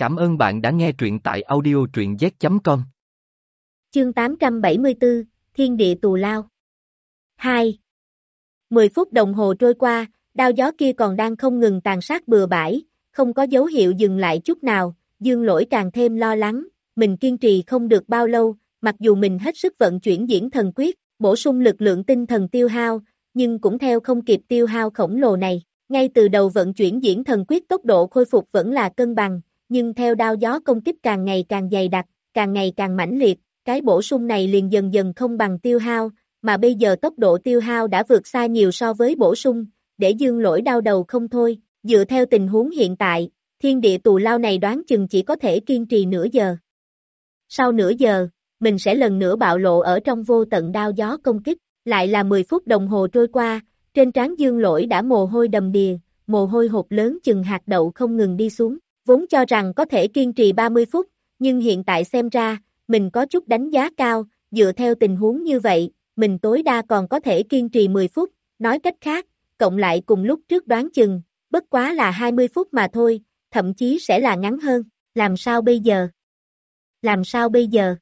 Cảm ơn bạn đã nghe truyện tại audio truyện z.com. Chương 874, Thiên địa tù lao 2. 10 phút đồng hồ trôi qua, đao gió kia còn đang không ngừng tàn sát bừa bãi, không có dấu hiệu dừng lại chút nào, dương lỗi càng thêm lo lắng, mình kiên trì không được bao lâu, mặc dù mình hết sức vận chuyển diễn thần quyết, bổ sung lực lượng tinh thần tiêu hao, nhưng cũng theo không kịp tiêu hao khổng lồ này. Ngay từ đầu vận chuyển diễn thần quyết tốc độ khôi phục vẫn là cân bằng, nhưng theo đao gió công kích càng ngày càng dày đặc, càng ngày càng mãnh liệt, cái bổ sung này liền dần dần không bằng tiêu hao, mà bây giờ tốc độ tiêu hao đã vượt xa nhiều so với bổ sung, để dương lỗi đau đầu không thôi, dựa theo tình huống hiện tại, thiên địa tù lao này đoán chừng chỉ có thể kiên trì nửa giờ. Sau nửa giờ, mình sẽ lần nữa bạo lộ ở trong vô tận đao gió công kích, lại là 10 phút đồng hồ trôi qua, trên trán dương lỗi đã mồ hôi đầm đìa, mồ hôi hột lớn chừng hạt đậu không ngừng đi xuống, vốn cho rằng có thể kiên trì 30 phút, nhưng hiện tại xem ra, mình có chút đánh giá cao, dựa theo tình huống như vậy, mình tối đa còn có thể kiên trì 10 phút, nói cách khác, cộng lại cùng lúc trước đoán chừng, bất quá là 20 phút mà thôi, thậm chí sẽ là ngắn hơn, làm sao bây giờ? Làm sao bây giờ?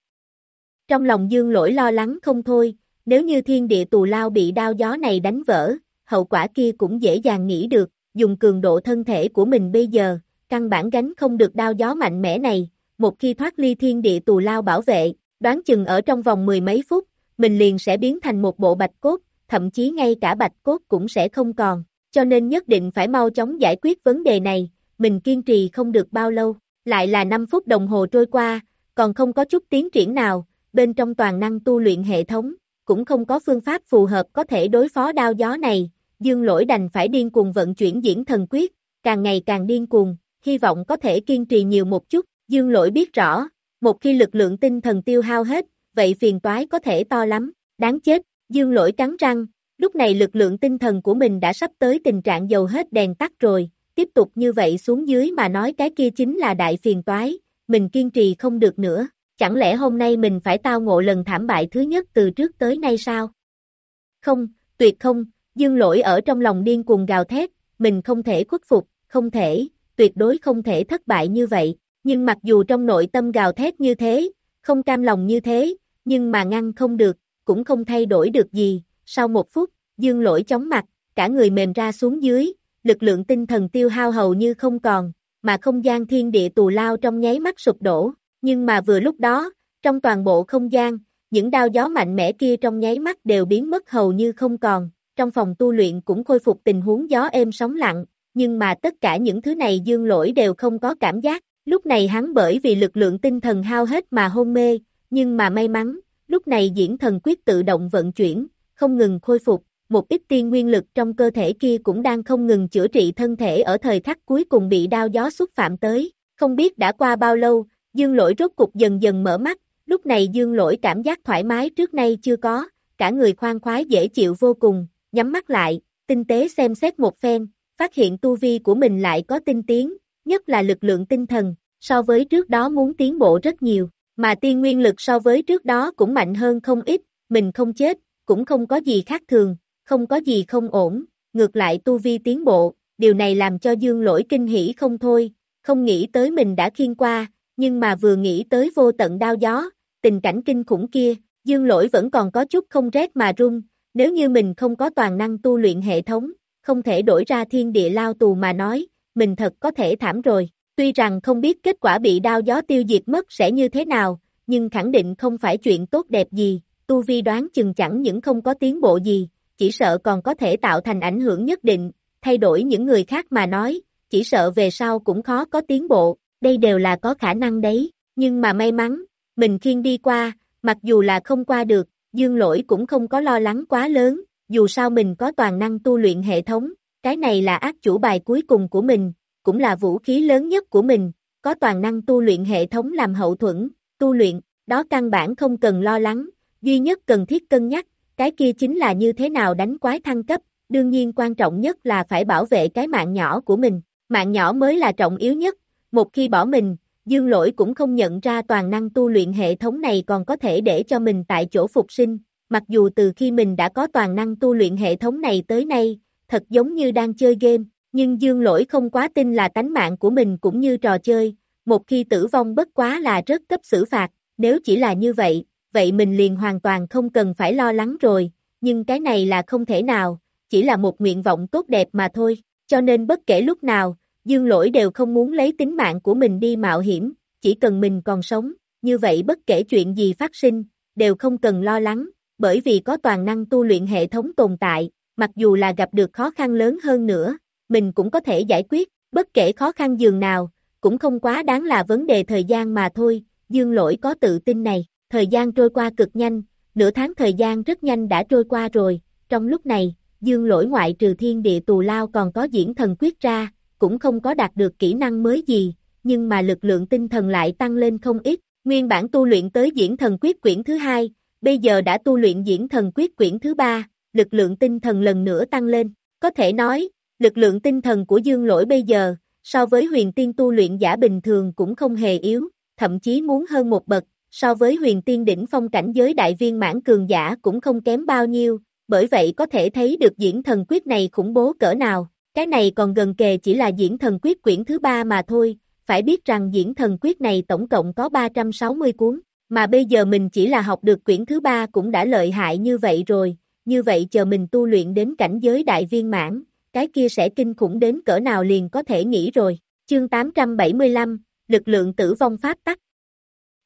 Trong lòng dương lỗi lo lắng không thôi, nếu như thiên địa tù lao bị đao gió này đánh vỡ, hậu quả kia cũng dễ dàng nghĩ được, dùng cường độ thân thể của mình bây giờ, căn bản gánh không được đao gió mạnh mẽ này, một khi thoát ly thiên địa tù lao bảo vệ, đoán chừng ở trong vòng mười mấy phút, mình liền sẽ biến thành một bộ bạch cốt, thậm chí ngay cả bạch cốt cũng sẽ không còn, cho nên nhất định phải mau chóng giải quyết vấn đề này, mình kiên trì không được bao lâu, lại là 5 phút đồng hồ trôi qua, còn không có chút tiến triển nào, bên trong toàn năng tu luyện hệ thống, cũng không có phương pháp phù hợp có thể đối phó đao gió này, dương lỗi đành phải điên cuồng vận chuyển diễn thần quyết, càng ngày càng điên cuồng, hy vọng có thể kiên trì nhiều một chút, dương lỗi biết rõ, một khi lực lượng tinh thần tiêu hao hết, vậy phiền toái có thể to lắm, đáng chết, dương lỗi cắn răng, lúc này lực lượng tinh thần của mình đã sắp tới tình trạng dầu hết đèn tắt rồi, tiếp tục như vậy xuống dưới mà nói cái kia chính là đại phiền toái, mình kiên trì không được nữa, chẳng lẽ hôm nay mình phải tao ngộ lần thảm bại thứ nhất từ trước tới nay sao? Không, tuyệt không, dương lỗi ở trong lòng điên cuồng gào thét, mình không thể khuất phục, không thể, tuyệt đối không thể thất bại như vậy, nhưng mặc dù trong nội tâm gào thét như thế, không cam lòng như thế, nhưng mà ngăn không được, cũng không thay đổi được gì, sau một phút, dương lỗi chóng mặt, cả người mềm ra xuống dưới, lực lượng tinh thần tiêu hao hầu như không còn, mà không gian thiên địa tù lao trong nháy mắt sụp đổ, nhưng mà vừa lúc đó, trong toàn bộ không gian, những đao gió mạnh mẽ kia trong nháy mắt đều biến mất hầu như không còn, trong phòng tu luyện cũng khôi phục tình huống gió êm sóng lặng, nhưng mà tất cả những thứ này dương lỗi đều không có cảm giác, lúc này hắn bởi vì lực lượng tinh thần hao hết mà hôn mê, nhưng mà may mắn, lúc này diễn thần quyết tự động vận chuyển, không ngừng khôi phục, một ít tiên nguyên lực trong cơ thể kia cũng đang không ngừng chữa trị thân thể ở thời khắc cuối cùng bị đao gió xúc phạm tới, không biết đã qua bao lâu, dương lỗi rốt cục dần dần mở mắt, lúc này dương lỗi cảm giác thoải mái trước nay chưa có, cả người khoan khoái dễ chịu vô cùng, nhắm mắt lại, tinh tế xem xét một phen, phát hiện tu vi của mình lại có tinh tiến, nhất là lực lượng tinh thần, so với trước đó muốn tiến bộ rất nhiều, mà tiên nguyên lực so với trước đó cũng mạnh hơn không ít, mình không chết, cũng không có gì khác thường, không có gì không ổn, ngược lại tu vi tiến bộ, điều này làm cho dương lỗi kinh hỉ không thôi, không nghĩ tới mình đã khiên qua, nhưng mà vừa nghĩ tới vô tận đau gió, tình cảnh kinh khủng kia, dương lỗi vẫn còn có chút không rét mà run, nếu như mình không có toàn năng tu luyện hệ thống, không thể đổi ra thiên địa lao tù mà nói, mình thật có thể thảm rồi. Tuy rằng không biết kết quả bị đao gió tiêu diệt mất sẽ như thế nào, nhưng khẳng định không phải chuyện tốt đẹp gì, tu vi đoán chừng chẳng những không có tiến bộ gì, chỉ sợ còn có thể tạo thành ảnh hưởng nhất định, thay đổi những người khác mà nói, chỉ sợ về sau cũng khó có tiến bộ, đây đều là có khả năng đấy, nhưng mà may mắn, mình khiên đi qua, mặc dù là không qua được, dương lỗi cũng không có lo lắng quá lớn, dù sao mình có toàn năng tu luyện hệ thống, cái này là ác chủ bài cuối cùng của mình, cũng là vũ khí lớn nhất của mình, có toàn năng tu luyện hệ thống làm hậu thuẫn, tu luyện, đó căn bản không cần lo lắng, duy nhất cần thiết cân nhắc, cái kia chính là như thế nào đánh quái thăng cấp, đương nhiên quan trọng nhất là phải bảo vệ cái mạng nhỏ của mình, mạng nhỏ mới là trọng yếu nhất, một khi bỏ mình, dương lỗi cũng không nhận ra toàn năng tu luyện hệ thống này còn có thể để cho mình tại chỗ phục sinh, mặc dù từ khi mình đã có toàn năng tu luyện hệ thống này tới nay, thật giống như đang chơi game, nhưng dương lỗi không quá tin là tánh mạng của mình cũng như trò chơi, một khi tử vong bất quá là rất cấp xử phạt, nếu chỉ là như vậy, vậy mình liền hoàn toàn không cần phải lo lắng rồi, nhưng cái này là không thể nào, chỉ là một nguyện vọng tốt đẹp mà thôi, cho nên bất kể lúc nào, dương lỗi đều không muốn lấy tính mạng của mình đi mạo hiểm, chỉ cần mình còn sống, như vậy bất kể chuyện gì phát sinh, đều không cần lo lắng, bởi vì có toàn năng tu luyện hệ thống tồn tại, mặc dù là gặp được khó khăn lớn hơn nữa, mình cũng có thể giải quyết, bất kể khó khăn dường nào, cũng không quá đáng là vấn đề thời gian mà thôi, dương lỗi có tự tin này, thời gian trôi qua cực nhanh, nửa tháng thời gian rất nhanh đã trôi qua rồi, trong lúc này, dương lỗi ngoại trừ thiên địa tù lao còn có diễn thần quyết ra, cũng không có đạt được kỹ năng mới gì, nhưng mà lực lượng tinh thần lại tăng lên không ít, nguyên bản tu luyện tới diễn thần quyết quyển thứ hai, bây giờ đã tu luyện diễn thần quyết quyển thứ ba, lực lượng tinh thần lần nữa tăng lên, có thể nói, lực lượng tinh thần của dương lỗi bây giờ, so với huyền tiên tu luyện giả bình thường cũng không hề yếu, thậm chí muốn hơn một bậc, so với huyền tiên đỉnh phong cảnh giới đại viên mãn cường giả cũng không kém bao nhiêu, bởi vậy có thể thấy được diễn thần quyết này khủng bố cỡ nào, cái này còn gần kề chỉ là diễn thần quyết quyển thứ ba mà thôi, phải biết rằng diễn thần quyết này tổng cộng có 360 cuốn, mà bây giờ mình chỉ là học được quyển thứ ba cũng đã lợi hại như vậy rồi, như vậy chờ mình tu luyện đến cảnh giới đại viên mãn, cái kia sẽ kinh khủng đến cỡ nào liền có thể nghĩ rồi. Chương 875, lực lượng tử vong pháp tắc.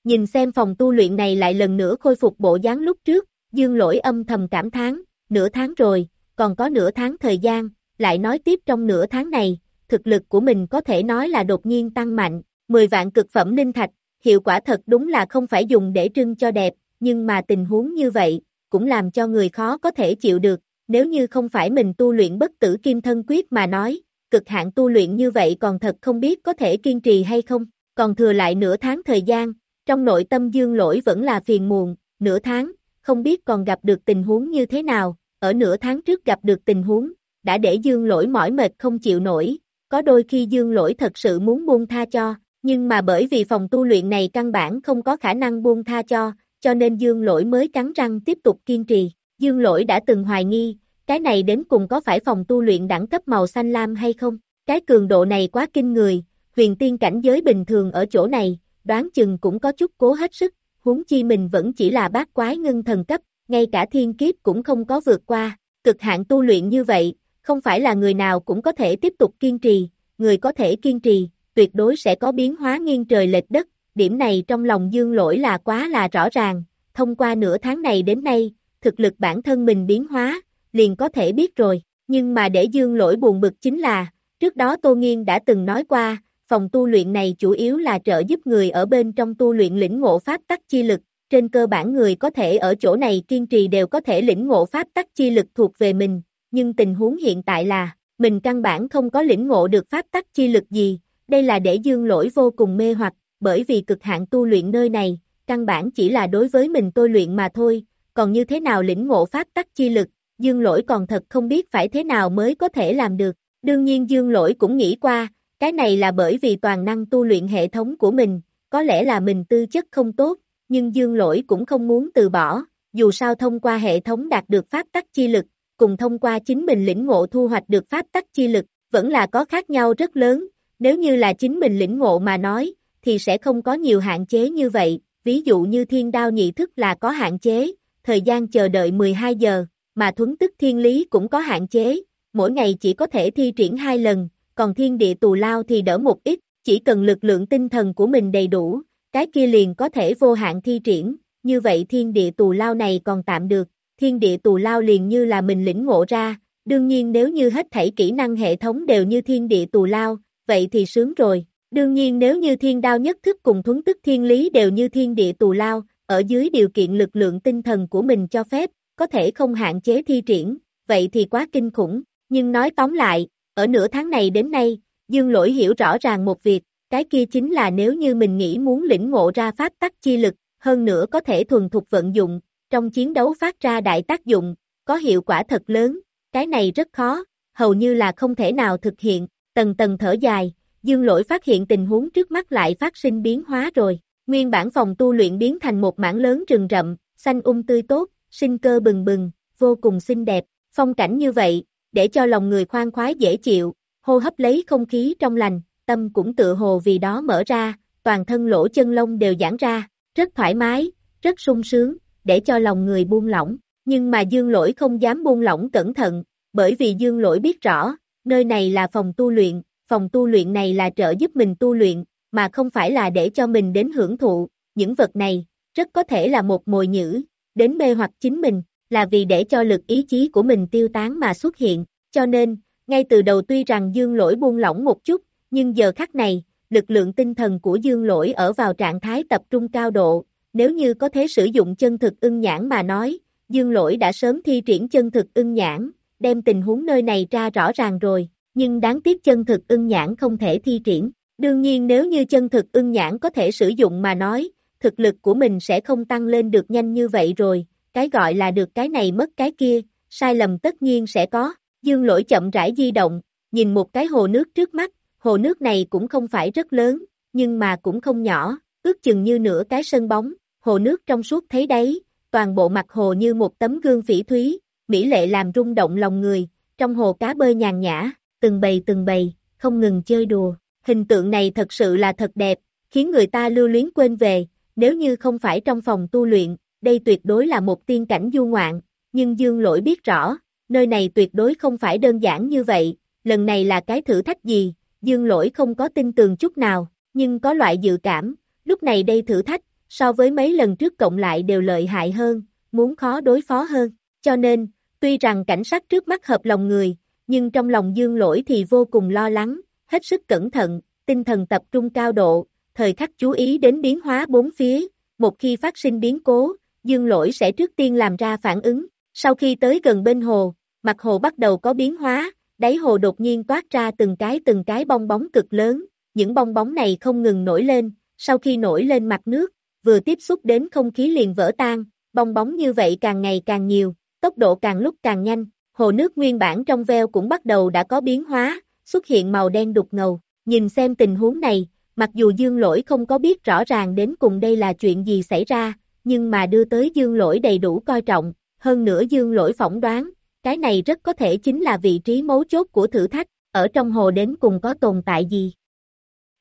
Nhìn xem phòng tu luyện này lại lần nữa khôi phục bộ dáng lúc trước, dương lỗi âm thầm cảm thán, nửa tháng rồi, còn có nửa tháng thời gian, lại nói tiếp trong nửa tháng này, thực lực của mình có thể nói là đột nhiên tăng mạnh, 10 vạn cực phẩm linh thạch, hiệu quả thật đúng là không phải dùng để trưng cho đẹp, nhưng mà tình huống như vậy, cũng làm cho người khó có thể chịu được, nếu như không phải mình tu luyện bất tử kim thân quyết mà nói, cực hạn tu luyện như vậy còn thật không biết có thể kiên trì hay không, còn thừa lại nửa tháng thời gian, trong nội tâm dương lỗi vẫn là phiền muộn, nửa tháng, không biết còn gặp được tình huống như thế nào, ở nửa tháng trước gặp được tình huống, đã để dương lỗi mỏi mệt không chịu nổi, có đôi khi dương lỗi thật sự muốn buông tha cho, nhưng mà bởi vì phòng tu luyện này căn bản không có khả năng buông tha cho, cho nên dương lỗi mới cắn răng tiếp tục kiên trì. Dương lỗi đã từng hoài nghi, cái này đến cùng có phải phòng tu luyện đẳng cấp màu xanh lam hay không? Cái cường độ này quá kinh người, huyền tiên cảnh giới bình thường ở chỗ này, đoán chừng cũng có chút cố hết sức, huống chi mình vẫn chỉ là bát quái ngưng thần cấp, ngay cả thiên kiếp cũng không có vượt qua, cực hạn tu luyện như vậy, không phải là người nào cũng có thể tiếp tục kiên trì, người có thể kiên trì, tuyệt đối sẽ có biến hóa nghiêng trời lệch đất, điểm này trong lòng dương lỗi là quá là rõ ràng, thông qua nửa tháng này đến nay, thực lực bản thân mình biến hóa, liền có thể biết rồi, nhưng mà để dương lỗi buồn bực chính là, trước đó Tô Nghiên đã từng nói qua, phòng tu luyện này chủ yếu là trợ giúp người ở bên trong tu luyện lĩnh ngộ pháp tắc chi lực, trên cơ bản người có thể ở chỗ này kiên trì đều có thể lĩnh ngộ pháp tắc chi lực thuộc về mình, nhưng tình huống hiện tại là, mình căn bản không có lĩnh ngộ được pháp tắc chi lực gì, đây là để dương lỗi vô cùng mê hoặc, bởi vì cực hạn tu luyện nơi này, căn bản chỉ là đối với mình tôi luyện mà thôi, còn như thế nào lĩnh ngộ pháp tắc chi lực, dương lỗi còn thật không biết phải thế nào mới có thể làm được, đương nhiên dương lỗi cũng nghĩ qua, cái này là bởi vì toàn năng tu luyện hệ thống của mình, có lẽ là mình tư chất không tốt, nhưng dương lỗi cũng không muốn từ bỏ, dù sao thông qua hệ thống đạt được pháp tắc chi lực, cùng thông qua chính mình lĩnh ngộ thu hoạch được pháp tắc chi lực, vẫn là có khác nhau rất lớn, nếu như là chính mình lĩnh ngộ mà nói, thì sẽ không có nhiều hạn chế như vậy, ví dụ như thiên đao nhị thức là có hạn chế, thời gian chờ đợi 12 giờ, mà thuấn tức thiên lý cũng có hạn chế, mỗi ngày chỉ có thể thi triển hai lần, còn thiên địa tù lao thì đỡ một ít, chỉ cần lực lượng tinh thần của mình đầy đủ, cái kia liền có thể vô hạn thi triển, như vậy thiên địa tù lao này còn tạm được, thiên địa tù lao liền như là mình lĩnh ngộ ra, đương nhiên nếu như hết thảy kỹ năng hệ thống đều như thiên địa tù lao, vậy thì sướng rồi, đương nhiên nếu như thiên đao nhất thức cùng thuấn tức thiên lý đều như thiên địa tù lao, ở dưới điều kiện lực lượng tinh thần của mình cho phép, có thể không hạn chế thi triển, vậy thì quá kinh khủng, nhưng nói tóm lại, ở nửa tháng này đến nay, Dương Lỗi hiểu rõ ràng một việc, cái kia chính là nếu như mình nghĩ muốn lĩnh ngộ ra pháp tắc chi lực, hơn nữa có thể thuần thục vận dụng, trong chiến đấu phát ra đại tác dụng, có hiệu quả thật lớn, cái này rất khó, hầu như là không thể nào thực hiện, tầng tầng thở dài, dương lỗi phát hiện tình huống trước mắt lại phát sinh biến hóa rồi, nguyên bản phòng tu luyện biến thành một mảng lớn rừng rậm, xanh um tươi tốt, sinh cơ bừng bừng, vô cùng xinh đẹp, phong cảnh như vậy, để cho lòng người khoan khoái dễ chịu, hô hấp lấy không khí trong lành, tâm cũng tự hồ vì đó mở ra, toàn thân lỗ chân lông đều giãn ra, rất thoải mái, rất sung sướng, để cho lòng người buông lỏng, nhưng mà dương lỗi không dám buông lỏng cẩn thận, bởi vì dương lỗi biết rõ, nơi này là phòng tu luyện, phòng tu luyện này là trợ giúp mình tu luyện, mà không phải là để cho mình đến hưởng thụ, những vật này, rất có thể là một mồi nhữ, đến mê hoặc chính mình, là vì để cho lực ý chí của mình tiêu tán mà xuất hiện, cho nên, ngay từ đầu tuy rằng dương lỗi buông lỏng một chút, nhưng giờ khắc này, lực lượng tinh thần của dương lỗi ở vào trạng thái tập trung cao độ, nếu như có thể sử dụng chân thực ưng nhãn mà nói, dương lỗi đã sớm thi triển chân thực ưng nhãn, đem tình huống nơi này ra rõ ràng rồi, nhưng đáng tiếc chân thực ưng nhãn không thể thi triển. Đương nhiên nếu như chân thực ưng nhãn có thể sử dụng mà nói, thực lực của mình sẽ không tăng lên được nhanh như vậy rồi, cái gọi là được cái này mất cái kia, sai lầm tất nhiên sẽ có. Dương lỗi chậm rãi di động, nhìn một cái hồ nước trước mắt, hồ nước này cũng không phải rất lớn, nhưng mà cũng không nhỏ, ước chừng như nửa cái sân bóng, hồ nước trong suốt thấy đấy, toàn bộ mặt hồ như một tấm gương phỉ thúy, mỹ lệ làm rung động lòng người, trong hồ cá bơi nhàn nhã, từng bầy từng bầy, không ngừng chơi đùa. Hình tượng này thật sự là thật đẹp, khiến người ta lưu luyến quên về, nếu như không phải trong phòng tu luyện, đây tuyệt đối là một tiên cảnh du ngoạn, nhưng Dương Lỗi biết rõ, nơi này tuyệt đối không phải đơn giản như vậy, lần này là cái thử thách gì, Dương Lỗi không có tin tường chút nào, nhưng có loại dự cảm, lúc này đây thử thách, so với mấy lần trước cộng lại đều lợi hại hơn, muốn khó đối phó hơn, cho nên, tuy rằng cảnh sát trước mắt hợp lòng người, nhưng trong lòng Dương Lỗi thì vô cùng lo lắng, hết sức cẩn thận, tinh thần tập trung cao độ, thời khắc chú ý đến biến hóa bốn phía, một khi phát sinh biến cố, dương lỗi sẽ trước tiên làm ra phản ứng, sau khi tới gần bên hồ, mặt hồ bắt đầu có biến hóa, đáy hồ đột nhiên toát ra từng cái từng cái bong bóng cực lớn, những bong bóng này không ngừng nổi lên, sau khi nổi lên mặt nước, vừa tiếp xúc đến không khí liền vỡ tan, bong bóng như vậy càng ngày càng nhiều, tốc độ càng lúc càng nhanh, hồ nước nguyên bản trong veo cũng bắt đầu đã có biến hóa, xuất hiện màu đen đục ngầu, nhìn xem tình huống này, mặc dù dương lỗi không có biết rõ ràng đến cùng đây là chuyện gì xảy ra, nhưng mà đưa tới dương lỗi đầy đủ coi trọng, hơn nữa dương lỗi phỏng đoán, cái này rất có thể chính là vị trí mấu chốt của thử thách, ở trong hồ đến cùng có tồn tại gì.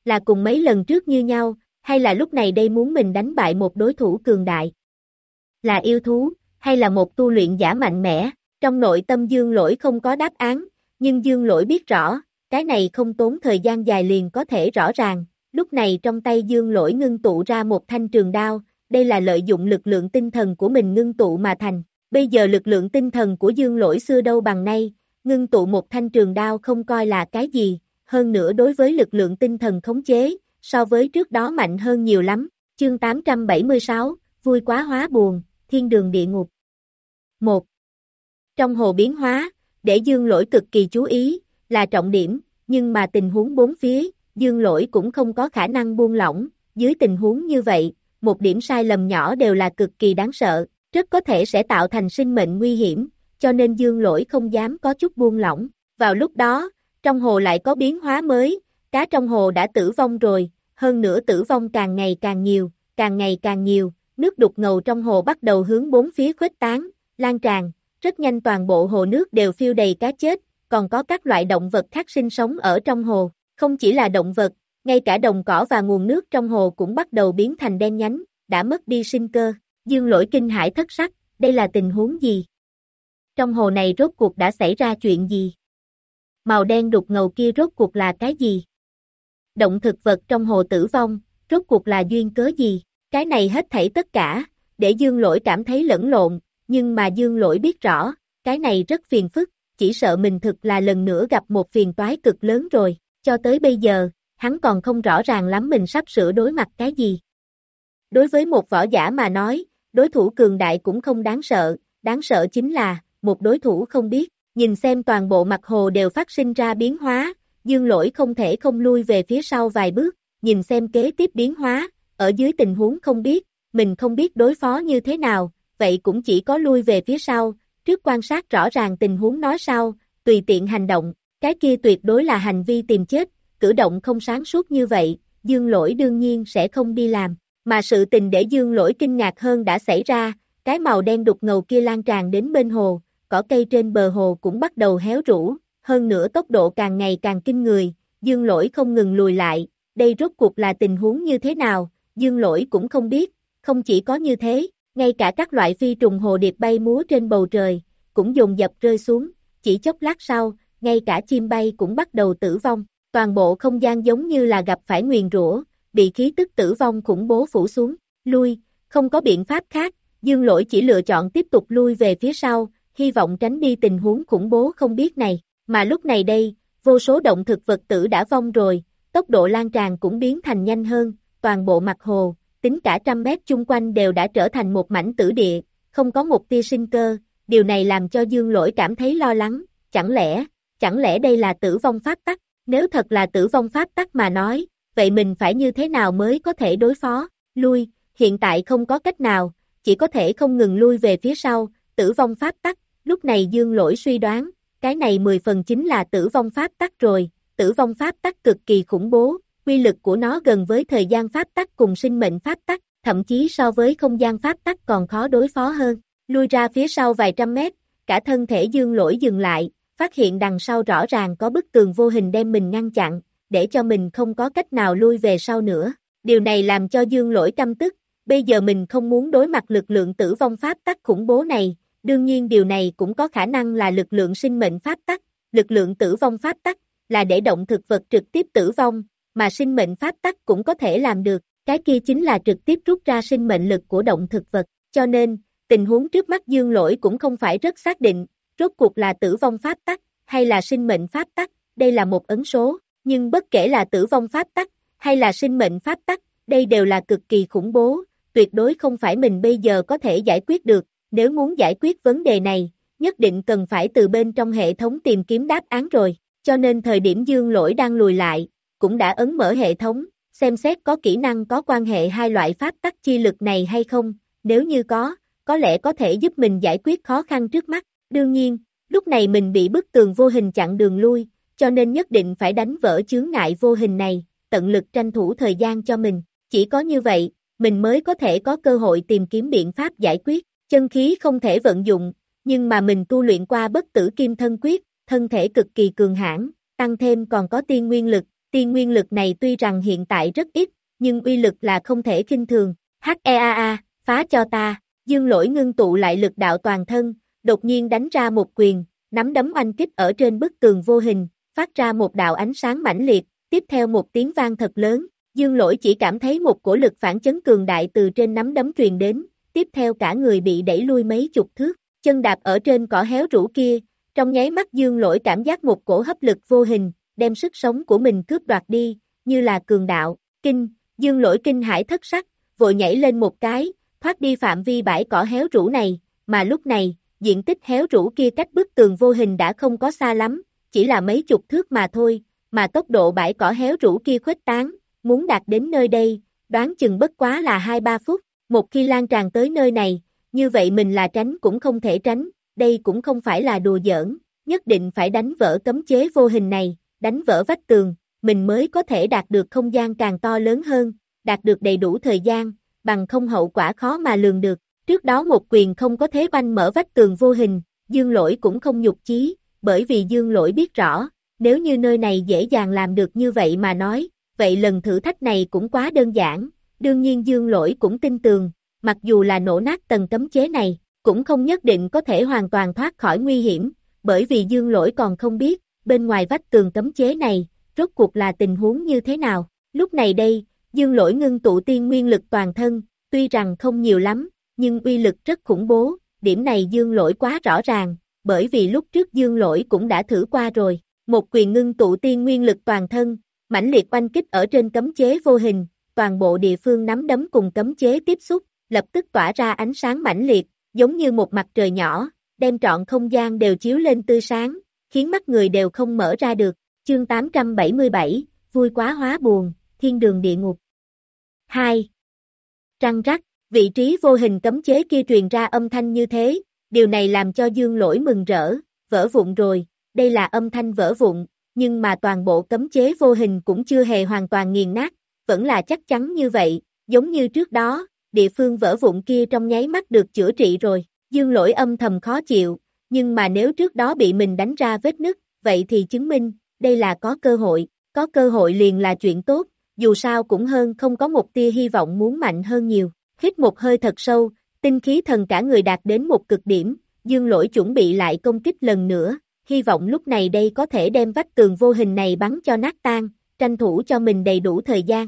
Là cùng mấy lần trước như nhau, hay là lúc này đây muốn mình đánh bại một đối thủ cường đại. Là yêu thú, hay là một tu luyện giả mạnh mẽ, trong nội tâm dương lỗi không có đáp án, nhưng dương lỗi biết rõ, cái này không tốn thời gian dài liền có thể rõ ràng, lúc này trong tay dương lỗi ngưng tụ ra một thanh trường đao, đây là lợi dụng lực lượng tinh thần của mình ngưng tụ mà thành, bây giờ lực lượng tinh thần của dương lỗi xưa đâu bằng nay, ngưng tụ một thanh trường đao không coi là cái gì, hơn nữa đối với lực lượng tinh thần khống chế, so với trước đó mạnh hơn nhiều lắm, chương 876, vui quá hóa buồn, thiên đường địa ngục. 1. Trong hồ biến hóa, để dương lỗi cực kỳ chú ý, là trọng điểm, nhưng mà tình huống bốn phía, dương lỗi cũng không có khả năng buông lỏng, dưới tình huống như vậy, một điểm sai lầm nhỏ đều là cực kỳ đáng sợ, rất có thể sẽ tạo thành sinh mệnh nguy hiểm, cho nên dương lỗi không dám có chút buông lỏng. Vào lúc đó, trong hồ lại có biến hóa mới, cá trong hồ đã tử vong rồi, hơn nữa tử vong càng ngày càng nhiều, càng ngày càng nhiều, nước đục ngầu trong hồ bắt đầu hướng bốn phía khuếch tán, lan tràn, rất nhanh toàn bộ hồ nước đều phiêu đầy cá chết, còn có các loại động vật khác sinh sống ở trong hồ, không chỉ là động vật, ngay cả đồng cỏ và nguồn nước trong hồ cũng bắt đầu biến thành đen nhánh, đã mất đi sinh cơ, dương lỗi kinh hải thất sắc, đây là tình huống gì? Trong hồ này rốt cuộc đã xảy ra chuyện gì? Màu đen đục ngầu kia rốt cuộc là cái gì? Động thực vật trong hồ tử vong, rốt cuộc là duyên cớ gì? Cái này hết thảy tất cả, để dương lỗi cảm thấy lẫn lộn, nhưng mà dương lỗi biết rõ, cái này rất phiền phức, chỉ sợ mình thực là lần nữa gặp một phiền toái cực lớn rồi, cho tới bây giờ, hắn còn không rõ ràng lắm mình sắp sửa đối mặt cái gì. Đối với một võ giả mà nói, đối thủ cường đại cũng không đáng sợ, đáng sợ chính là, một đối thủ không biết, nhìn xem toàn bộ mặt hồ đều phát sinh ra biến hóa, dương lỗi không thể không lui về phía sau vài bước, nhìn xem kế tiếp biến hóa, ở dưới tình huống không biết, mình không biết đối phó như thế nào, vậy cũng chỉ có lui về phía sau, trước quan sát rõ ràng tình huống nói sau, tùy tiện hành động, cái kia tuyệt đối là hành vi tìm chết, cử động không sáng suốt như vậy, dương lỗi đương nhiên sẽ không đi làm, mà sự tình để dương lỗi kinh ngạc hơn đã xảy ra, cái màu đen đục ngầu kia lan tràn đến bên hồ, cỏ cây trên bờ hồ cũng bắt đầu héo rũ, hơn nữa tốc độ càng ngày càng kinh người, dương lỗi không ngừng lùi lại, đây rốt cuộc là tình huống như thế nào, dương lỗi cũng không biết, không chỉ có như thế, ngay cả các loại phi trùng hồ điệp bay múa trên bầu trời, cũng dồn dập rơi xuống, chỉ chốc lát sau, ngay cả chim bay cũng bắt đầu tử vong, toàn bộ không gian giống như là gặp phải nguyền rủa, bị khí tức tử vong khủng bố phủ xuống, lui, không có biện pháp khác, dương lỗi chỉ lựa chọn tiếp tục lui về phía sau, hy vọng tránh đi tình huống khủng bố không biết này, mà lúc này đây, vô số động thực vật tử đã vong rồi, tốc độ lan tràn cũng biến thành nhanh hơn, toàn bộ mặt hồ, tính cả trăm mét chung quanh đều đã trở thành một mảnh tử địa, không có một tia sinh cơ, điều này làm cho dương lỗi cảm thấy lo lắng, chẳng lẽ, chẳng lẽ đây là tử vong pháp tắc, nếu thật là tử vong pháp tắc mà nói, vậy mình phải như thế nào mới có thể đối phó, lui, hiện tại không có cách nào, chỉ có thể không ngừng lui về phía sau, tử vong pháp tắc, lúc này dương lỗi suy đoán, cái này 10 phần chính là tử vong pháp tắc rồi, tử vong pháp tắc cực kỳ khủng bố, quy lực của nó gần với thời gian pháp tắc cùng sinh mệnh pháp tắc, thậm chí so với không gian pháp tắc còn khó đối phó hơn, lui ra phía sau vài trăm mét, cả thân thể dương lỗi dừng lại, phát hiện đằng sau rõ ràng có bức tường vô hình đem mình ngăn chặn, để cho mình không có cách nào lui về sau nữa. Điều này làm cho dương lỗi căm tức, bây giờ mình không muốn đối mặt lực lượng tử vong pháp tắc khủng bố này, đương nhiên điều này cũng có khả năng là lực lượng sinh mệnh pháp tắc, lực lượng tử vong pháp tắc, là để động thực vật trực tiếp tử vong, mà sinh mệnh pháp tắc cũng có thể làm được, cái kia chính là trực tiếp rút ra sinh mệnh lực của động thực vật, cho nên, tình huống trước mắt dương lỗi cũng không phải rất xác định, rốt cuộc là tử vong pháp tắc, hay là sinh mệnh pháp tắc, đây là một ấn số, nhưng bất kể là tử vong pháp tắc, hay là sinh mệnh pháp tắc, đây đều là cực kỳ khủng bố, tuyệt đối không phải mình bây giờ có thể giải quyết được, nếu muốn giải quyết vấn đề này, nhất định cần phải từ bên trong hệ thống tìm kiếm đáp án rồi, cho nên thời điểm dương lỗi đang lùi lại, cũng đã ấn mở hệ thống, xem xét có kỹ năng có quan hệ hai loại pháp tắc chi lực này hay không, nếu như có, có lẽ có thể giúp mình giải quyết khó khăn trước mắt, đương nhiên, lúc này mình bị bức tường vô hình chặn đường lui, cho nên nhất định phải đánh vỡ chướng ngại vô hình này, tận lực tranh thủ thời gian cho mình, chỉ có như vậy, mình mới có thể có cơ hội tìm kiếm biện pháp giải quyết, chân khí không thể vận dụng, nhưng mà mình tu luyện qua bất tử kim thân quyết, thân thể cực kỳ cường hãn, tăng thêm còn có tiên nguyên lực, tiên nguyên lực này tuy rằng hiện tại rất ít, nhưng uy lực là không thể kinh thường, H-E-A-A, phá cho ta, dương lỗi ngưng tụ lại lực đạo toàn thân, đột nhiên đánh ra một quyền, nắm đấm oanh kích ở trên bức tường vô hình, phát ra một đạo ánh sáng mãnh liệt, tiếp theo một tiếng vang thật lớn, dương lỗi chỉ cảm thấy một cổ lực phản chấn cường đại từ trên nắm đấm truyền đến, tiếp theo cả người bị đẩy lui mấy chục thước, chân đạp ở trên cỏ héo rũ kia, trong nháy mắt dương lỗi cảm giác một cổ hấp lực vô hình, đem sức sống của mình cướp đoạt đi, như là cường đạo, kinh, dương lỗi kinh hải thất sắc, vội nhảy lên một cái, thoát đi phạm vi bãi cỏ héo rũ này, mà lúc này, diện tích héo rũ kia cách bức tường vô hình đã không có xa lắm, chỉ là mấy chục thước mà thôi, mà tốc độ bãi cỏ héo rũ kia khuếch tán, muốn đạt đến nơi đây, đoán chừng bất quá là 2-3 phút, một khi lan tràn tới nơi này, như vậy mình là tránh cũng không thể tránh, đây cũng không phải là đùa giỡn, nhất định phải đánh vỡ cấm chế vô hình này, đánh vỡ vách tường, mình mới có thể đạt được không gian càng to lớn hơn, đạt được đầy đủ thời gian, bằng không hậu quả khó mà lường được. Trước đó một quyền không có thế oanh mở vách tường vô hình, dương lỗi cũng không nhục chí, bởi vì dương lỗi biết rõ, nếu như nơi này dễ dàng làm được như vậy mà nói, vậy lần thử thách này cũng quá đơn giản, đương nhiên dương lỗi cũng tin tường, mặc dù là nổ nát tầng cấm chế này, cũng không nhất định có thể hoàn toàn thoát khỏi nguy hiểm, bởi vì dương lỗi còn không biết, bên ngoài vách tường cấm chế này, rốt cuộc là tình huống như thế nào. Lúc này đây, dương lỗi ngưng tụ tiên nguyên lực toàn thân, tuy rằng không nhiều lắm, nhưng uy lực rất khủng bố, điểm này dương lỗi quá rõ ràng, bởi vì lúc trước dương lỗi cũng đã thử qua rồi. Một quyền ngưng tụ tiên nguyên lực toàn thân, mãnh liệt oanh kích ở trên cấm chế vô hình, toàn bộ địa phương nắm đấm cùng cấm chế tiếp xúc, lập tức tỏa ra ánh sáng mãnh liệt, giống như một mặt trời nhỏ, đem trọn không gian đều chiếu lên tươi sáng, khiến mắt người đều không mở ra được. Chương 877, vui quá hóa buồn, thiên đường địa ngục. 2. Trăng rắc, vị trí vô hình cấm chế kia truyền ra âm thanh như thế, điều này làm cho dương lỗi mừng rỡ, vỡ vụn rồi, đây là âm thanh vỡ vụn, nhưng mà toàn bộ cấm chế vô hình cũng chưa hề hoàn toàn nghiền nát, vẫn là chắc chắn như vậy, giống như trước đó, địa phương vỡ vụn kia trong nháy mắt được chữa trị rồi, dương lỗi âm thầm khó chịu, nhưng mà nếu trước đó bị mình đánh ra vết nứt, vậy thì chứng minh, đây là có cơ hội, có cơ hội liền là chuyện tốt, dù sao cũng hơn không có một tia hy vọng muốn mạnh hơn nhiều. Hít một hơi thật sâu, tinh khí thần cả người đạt đến một cực điểm, dương lỗi chuẩn bị lại công kích lần nữa, hy vọng lúc này đây có thể đem vách tường vô hình này bắn cho nát tan, tranh thủ cho mình đầy đủ thời gian.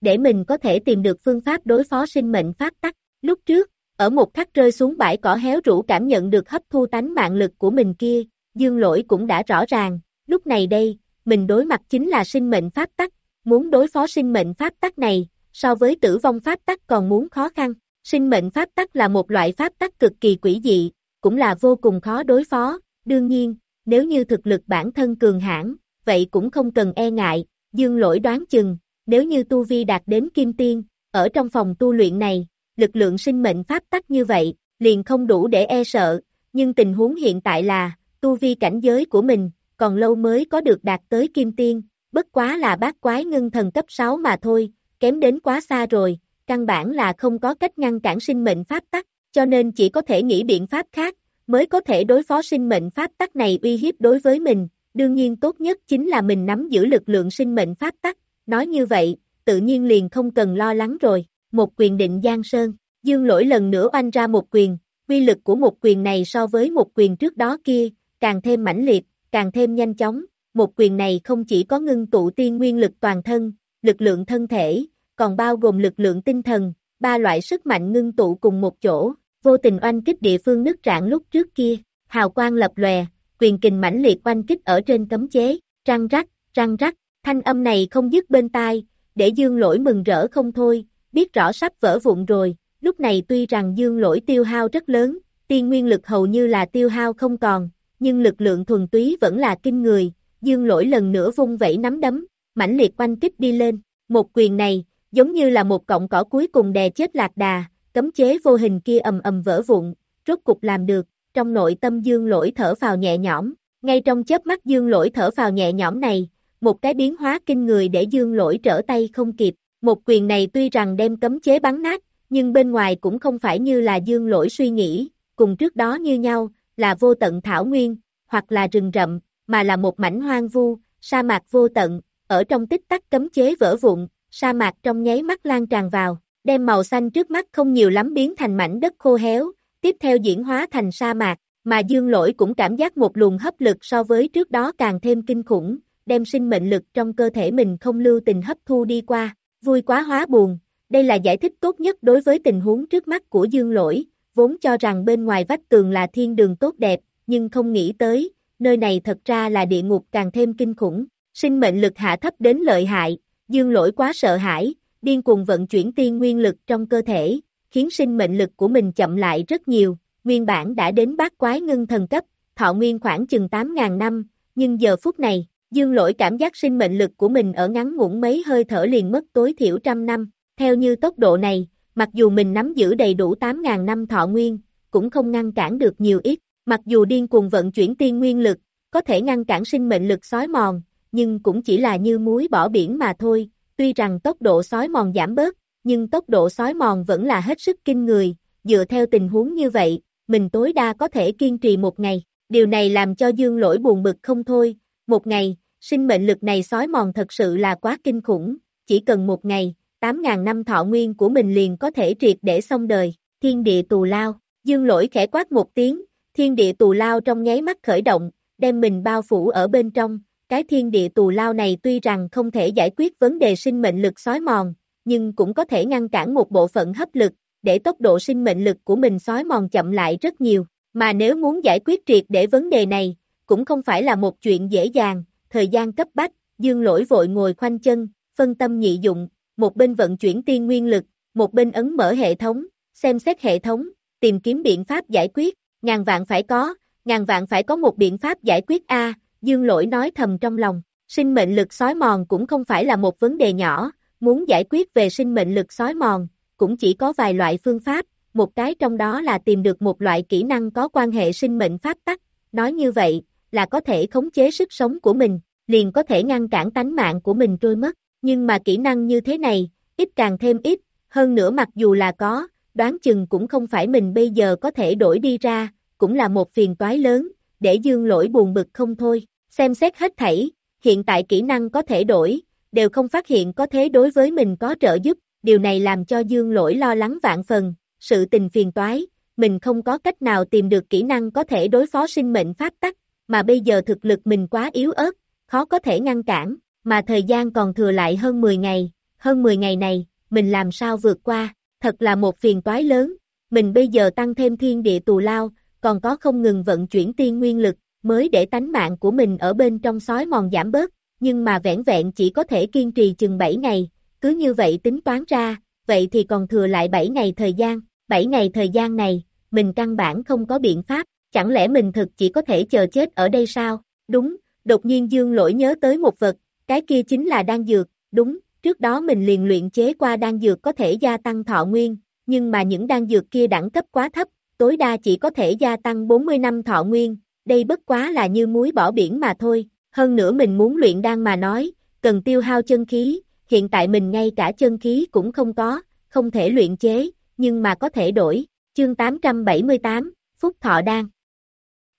Để mình có thể tìm được phương pháp đối phó sinh mệnh pháp tắc. Lúc trước, ở một khắc rơi xuống bãi cỏ héo rũ cảm nhận được hấp thu tánh mạng lực của mình kia, dương lỗi cũng đã rõ ràng, lúc này đây, mình đối mặt chính là sinh mệnh pháp tắc, muốn đối phó sinh mệnh pháp tắc này, so với tử vong pháp tắc còn muốn khó khăn. Sinh mệnh pháp tắc là một loại pháp tắc cực kỳ quỷ dị, cũng là vô cùng khó đối phó, đương nhiên, nếu như thực lực bản thân cường hãn, vậy cũng không cần e ngại, dương lỗi đoán chừng, nếu như tu vi đạt đến kim tiên, ở trong phòng tu luyện này, lực lượng sinh mệnh pháp tắc như vậy, liền không đủ để e sợ, nhưng tình huống hiện tại là, tu vi cảnh giới của mình, còn lâu mới có được đạt tới kim tiên, bất quá là bát quái ngưng thần cấp 6 mà thôi, kém đến quá xa rồi, căn bản là không có cách ngăn cản sinh mệnh pháp tắc, cho nên chỉ có thể nghĩ biện pháp khác, mới có thể đối phó sinh mệnh pháp tắc này uy hiếp đối với mình, đương nhiên tốt nhất chính là mình nắm giữ lực lượng sinh mệnh pháp tắc, nói như vậy, tự nhiên liền không cần lo lắng rồi, một quyền định Giang Sơn, dương lỗi lần nữa oanh ra một quyền, uy lực của một quyền này so với một quyền trước đó kia, càng thêm mãnh liệt, càng thêm nhanh chóng, một quyền này không chỉ có ngưng tụ tiên nguyên lực toàn thân, lực lượng thân thể, còn bao gồm lực lượng tinh thần, ba loại sức mạnh ngưng tụ cùng một chỗ, vô tình oanh kích địa phương nứt rạn lúc trước kia, hào quang lập lòe, quyền kình mãnh liệt oanh kích ở trên cấm chế, răng rắc, răng rắc, thanh âm này không dứt bên tai, để dương lỗi mừng rỡ không thôi, biết rõ sắp vỡ vụn rồi, lúc này tuy rằng dương lỗi tiêu hao rất lớn, tiên nguyên lực hầu như là tiêu hao không còn, nhưng lực lượng thuần túy vẫn là kinh người, dương lỗi lần nữa vung vẩy nắm đấm, mãnh liệt quanh kích đi lên, một quyền này, giống như là một cọng cỏ cuối cùng đè chết lạc đà, cấm chế vô hình kia ầm ầm vỡ vụn, rốt cục làm được, trong nội tâm dương lỗi thở vào nhẹ nhõm, ngay trong chớp mắt dương lỗi thở vào nhẹ nhõm này, một cái biến hóa kinh người để dương lỗi trở tay không kịp, một quyền này tuy rằng đem cấm chế bắn nát, nhưng bên ngoài cũng không phải như là dương lỗi suy nghĩ, cùng trước đó như nhau, là vô tận thảo nguyên, hoặc là rừng rậm, mà là một mảnh hoang vu, sa mạc vô tận, ở trong tích tắc cấm chế vỡ vụn, sa mạc trong nháy mắt lan tràn vào, đem màu xanh trước mắt không nhiều lắm biến thành mảnh đất khô héo, tiếp theo diễn hóa thành sa mạc, mà dương lỗi cũng cảm giác một luồng hấp lực so với trước đó càng thêm kinh khủng, đem sinh mệnh lực trong cơ thể mình không lưu tình hấp thu đi qua, vui quá hóa buồn, đây là giải thích tốt nhất đối với tình huống trước mắt của dương lỗi, vốn cho rằng bên ngoài vách tường là thiên đường tốt đẹp, nhưng không nghĩ tới, nơi này thật ra là địa ngục càng thêm kinh khủng, sinh mệnh lực hạ thấp đến lợi hại, dương lỗi quá sợ hãi, điên cuồng vận chuyển tiên nguyên lực trong cơ thể, khiến sinh mệnh lực của mình chậm lại rất nhiều, nguyên bản đã đến bát quái ngưng thần cấp, thọ nguyên khoảng chừng 8.000 năm, nhưng giờ phút này, dương lỗi cảm giác sinh mệnh lực của mình ở ngắn ngủn mấy hơi thở liền mất tối thiểu trăm năm, theo như tốc độ này, mặc dù mình nắm giữ đầy đủ 8.000 năm thọ nguyên, cũng không ngăn cản được nhiều ít, mặc dù điên cuồng vận chuyển tiên nguyên lực, có thể ngăn cản sinh mệnh lực sói mòn, nhưng cũng chỉ là như muối bỏ biển mà thôi, tuy rằng tốc độ sói mòn giảm bớt, nhưng tốc độ sói mòn vẫn là hết sức kinh người, dựa theo tình huống như vậy, mình tối đa có thể kiên trì một ngày, điều này làm cho dương lỗi buồn bực không thôi, một ngày, sinh mệnh lực này sói mòn thật sự là quá kinh khủng, chỉ cần một ngày, 8.000 năm thọ nguyên của mình liền có thể triệt để xong đời, thiên địa tù lao, dương lỗi khẽ quát một tiếng, thiên địa tù lao trong nháy mắt khởi động, đem mình bao phủ ở bên trong, cái thiên địa tù lao này tuy rằng không thể giải quyết vấn đề sinh mệnh lực sói mòn, nhưng cũng có thể ngăn cản một bộ phận hấp lực, để tốc độ sinh mệnh lực của mình sói mòn chậm lại rất nhiều, mà nếu muốn giải quyết triệt để vấn đề này, cũng không phải là một chuyện dễ dàng, thời gian cấp bách, dương lỗi vội ngồi khoanh chân, phân tâm nhị dụng, một bên vận chuyển tiên nguyên lực, một bên ấn mở hệ thống, xem xét hệ thống, tìm kiếm biện pháp giải quyết, ngàn vạn phải có, ngàn vạn phải có một biện pháp giải quyết A, dương lỗi nói thầm trong lòng, sinh mệnh lực sói mòn cũng không phải là một vấn đề nhỏ, muốn giải quyết về sinh mệnh lực sói mòn, cũng chỉ có vài loại phương pháp, một cái trong đó là tìm được một loại kỹ năng có quan hệ sinh mệnh pháp tắc, nói như vậy, là có thể khống chế sức sống của mình, liền có thể ngăn cản tánh mạng của mình trôi mất, nhưng mà kỹ năng như thế này, ít càng thêm ít, hơn nữa mặc dù là có, đoán chừng cũng không phải mình bây giờ có thể đổi đi ra, cũng là một phiền toái lớn, để dương lỗi buồn bực không thôi, xem xét hết thảy, hiện tại kỹ năng có thể đổi, đều không phát hiện có thế đối với mình có trợ giúp, điều này làm cho Dương lỗi lo lắng vạn phần, sự tình phiền toái, mình không có cách nào tìm được kỹ năng có thể đối phó sinh mệnh pháp tắc, mà bây giờ thực lực mình quá yếu ớt, khó có thể ngăn cản, mà thời gian còn thừa lại hơn 10 ngày, hơn 10 ngày này, mình làm sao vượt qua, thật là một phiền toái lớn, mình bây giờ tăng thêm thiên địa tù lao, còn có không ngừng vận chuyển tiên nguyên lực, mới để tánh mạng của mình ở bên trong sói mòn giảm bớt, nhưng mà vẻn vẹn chỉ có thể kiên trì chừng 7 ngày, cứ như vậy tính toán ra, vậy thì còn thừa lại 7 ngày thời gian, 7 ngày thời gian này, mình căn bản không có biện pháp, chẳng lẽ mình thực chỉ có thể chờ chết ở đây sao? Đúng, đột nhiên Dương lỗi nhớ tới một vật, cái kia chính là đan dược, đúng, trước đó mình liền luyện chế qua đan dược có thể gia tăng thọ nguyên, nhưng mà những đan dược kia đẳng cấp quá thấp, tối đa chỉ có thể gia tăng 40 năm thọ nguyên, đây bất quá là như muối bỏ biển mà thôi, hơn nữa mình muốn luyện đan mà nói, cần tiêu hao chân khí, hiện tại mình ngay cả chân khí cũng không có, không thể luyện chế, nhưng mà có thể đổi, chương 878, Phúc Thọ Đan.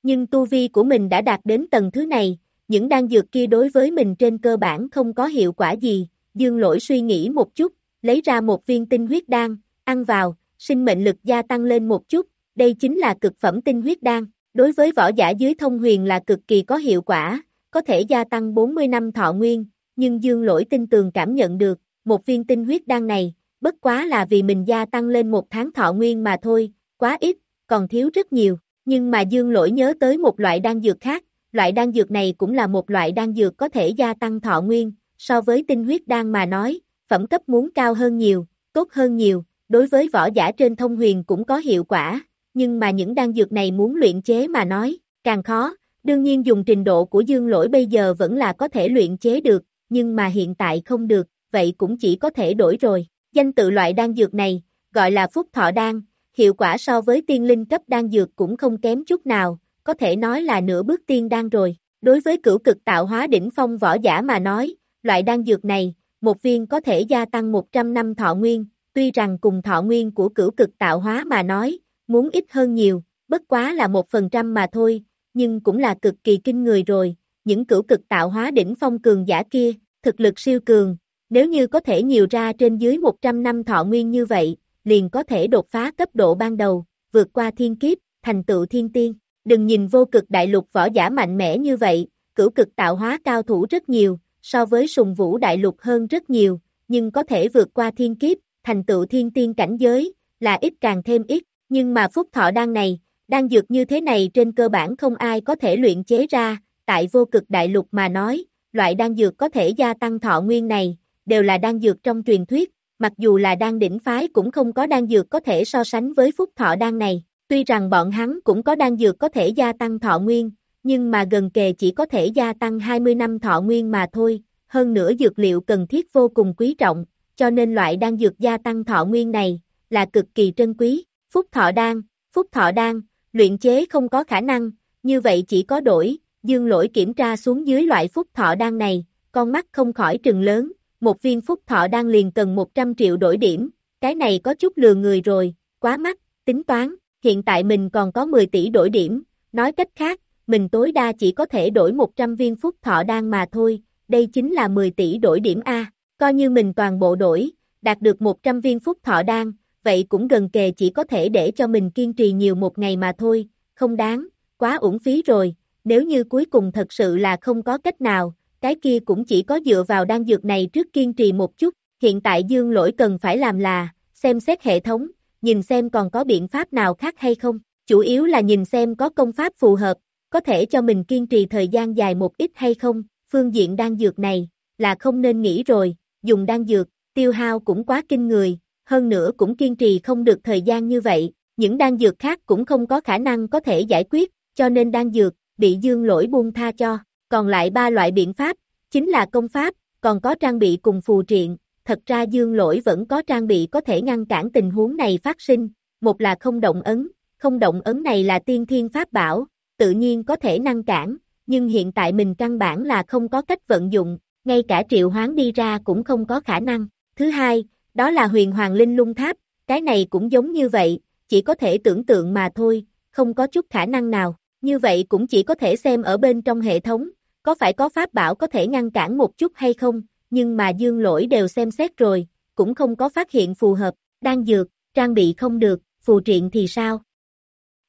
Nhưng tu vi của mình đã đạt đến tầng thứ này, những đan dược kia đối với mình trên cơ bản không có hiệu quả gì, dương lỗi suy nghĩ một chút, lấy ra một viên tinh huyết đan, ăn vào, sinh mệnh lực gia tăng lên một chút, đây chính là cực phẩm tinh huyết đan, đối với võ giả dưới thông huyền là cực kỳ có hiệu quả, có thể gia tăng 40 năm thọ nguyên, nhưng dương lỗi tinh tường cảm nhận được, một viên tinh huyết đan này, bất quá là vì mình gia tăng lên một tháng thọ nguyên mà thôi, quá ít, còn thiếu rất nhiều, nhưng mà dương lỗi nhớ tới một loại đan dược khác, loại đan dược này cũng là một loại đan dược có thể gia tăng thọ nguyên, so với tinh huyết đan mà nói, phẩm cấp muốn cao hơn nhiều, tốt hơn nhiều, đối với võ giả trên thông huyền cũng có hiệu quả, nhưng mà những đan dược này muốn luyện chế mà nói, càng khó, đương nhiên dùng trình độ của dương lỗi bây giờ vẫn là có thể luyện chế được, nhưng mà hiện tại không được, vậy cũng chỉ có thể đổi rồi. Danh tự loại đan dược này, gọi là phúc thọ đan, hiệu quả so với tiên linh cấp đan dược cũng không kém chút nào, có thể nói là nửa bước tiên đan rồi. Đối với cửu cực tạo hóa đỉnh phong võ giả mà nói, loại đan dược này, một viên có thể gia tăng 100 năm thọ nguyên, tuy rằng cùng thọ nguyên của cửu cực tạo hóa mà nói, muốn ít hơn nhiều, bất quá là một phần trăm mà thôi, nhưng cũng là cực kỳ kinh người rồi, những cửu cực tạo hóa đỉnh phong cường giả kia, thực lực siêu cường, nếu như có thể nhiều ra trên dưới 100 năm thọ nguyên như vậy, liền có thể đột phá cấp độ ban đầu, vượt qua thiên kiếp, thành tựu thiên tiên. Đừng nhìn vô cực đại lục võ giả mạnh mẽ như vậy, cửu cực tạo hóa cao thủ rất nhiều, so với sùng vũ đại lục hơn rất nhiều, nhưng có thể vượt qua thiên kiếp, thành tựu thiên tiên cảnh giới, là ít càng thêm ít, nhưng mà phúc thọ đan này, đan dược như thế này trên cơ bản không ai có thể luyện chế ra, tại vô cực đại lục mà nói, loại đan dược có thể gia tăng thọ nguyên này, đều là đan dược trong truyền thuyết, mặc dù là đan đỉnh phái cũng không có đan dược có thể so sánh với phúc thọ đan này, tuy rằng bọn hắn cũng có đan dược có thể gia tăng thọ nguyên, nhưng mà gần kề chỉ có thể gia tăng 20 năm thọ nguyên mà thôi, hơn nữa dược liệu cần thiết vô cùng quý trọng, cho nên loại đan dược gia tăng thọ nguyên này, là cực kỳ trân quý, phúc thọ đan, phúc thọ đan, luyện chế không có khả năng, như vậy chỉ có đổi, dương lỗi kiểm tra xuống dưới loại phúc thọ đan này, con mắt không khỏi trừng lớn, một viên phúc thọ đang liền cần 100 triệu đổi điểm, cái này có chút lừa người rồi, quá mắc, tính toán, hiện tại mình còn có 10 tỷ đổi điểm, nói cách khác, mình tối đa chỉ có thể đổi 100 viên phúc thọ đan mà thôi, đây chính là 10 tỷ đổi điểm A, coi như mình toàn bộ đổi, đạt được 100 viên phúc thọ đan, vậy cũng gần kề chỉ có thể để cho mình kiên trì nhiều một ngày mà thôi, không đáng, quá uổng phí rồi, nếu như cuối cùng thật sự là không có cách nào, cái kia cũng chỉ có dựa vào đan dược này trước kiên trì một chút, hiện tại dương lỗi cần phải làm là, xem xét hệ thống, nhìn xem còn có biện pháp nào khác hay không, chủ yếu là nhìn xem có công pháp phù hợp, có thể cho mình kiên trì thời gian dài một ít hay không, phương diện đan dược này, là không nên nghĩ rồi, dùng đan dược, tiêu hao cũng quá kinh người, hơn nữa cũng kiên trì không được thời gian như vậy, những đan dược khác cũng không có khả năng có thể giải quyết, cho nên đan dược, bị dương lỗi buông tha cho, còn lại ba loại biện pháp, chính là công pháp, còn có trang bị cùng phù triện, thật ra dương lỗi vẫn có trang bị có thể ngăn cản tình huống này phát sinh, một là không động ấn, không động ấn này là tiên thiên pháp bảo, tự nhiên có thể ngăn cản, nhưng hiện tại mình căn bản là không có cách vận dụng, ngay cả triệu hoán đi ra cũng không có khả năng. Thứ hai, đó là huyền hoàng linh lung tháp, cái này cũng giống như vậy, chỉ có thể tưởng tượng mà thôi, không có chút khả năng nào, như vậy cũng chỉ có thể xem ở bên trong hệ thống, có phải có pháp bảo có thể ngăn cản một chút hay không, nhưng mà dương lỗi đều xem xét rồi, cũng không có phát hiện phù hợp, đang dược, trang bị không được, phù triện thì sao?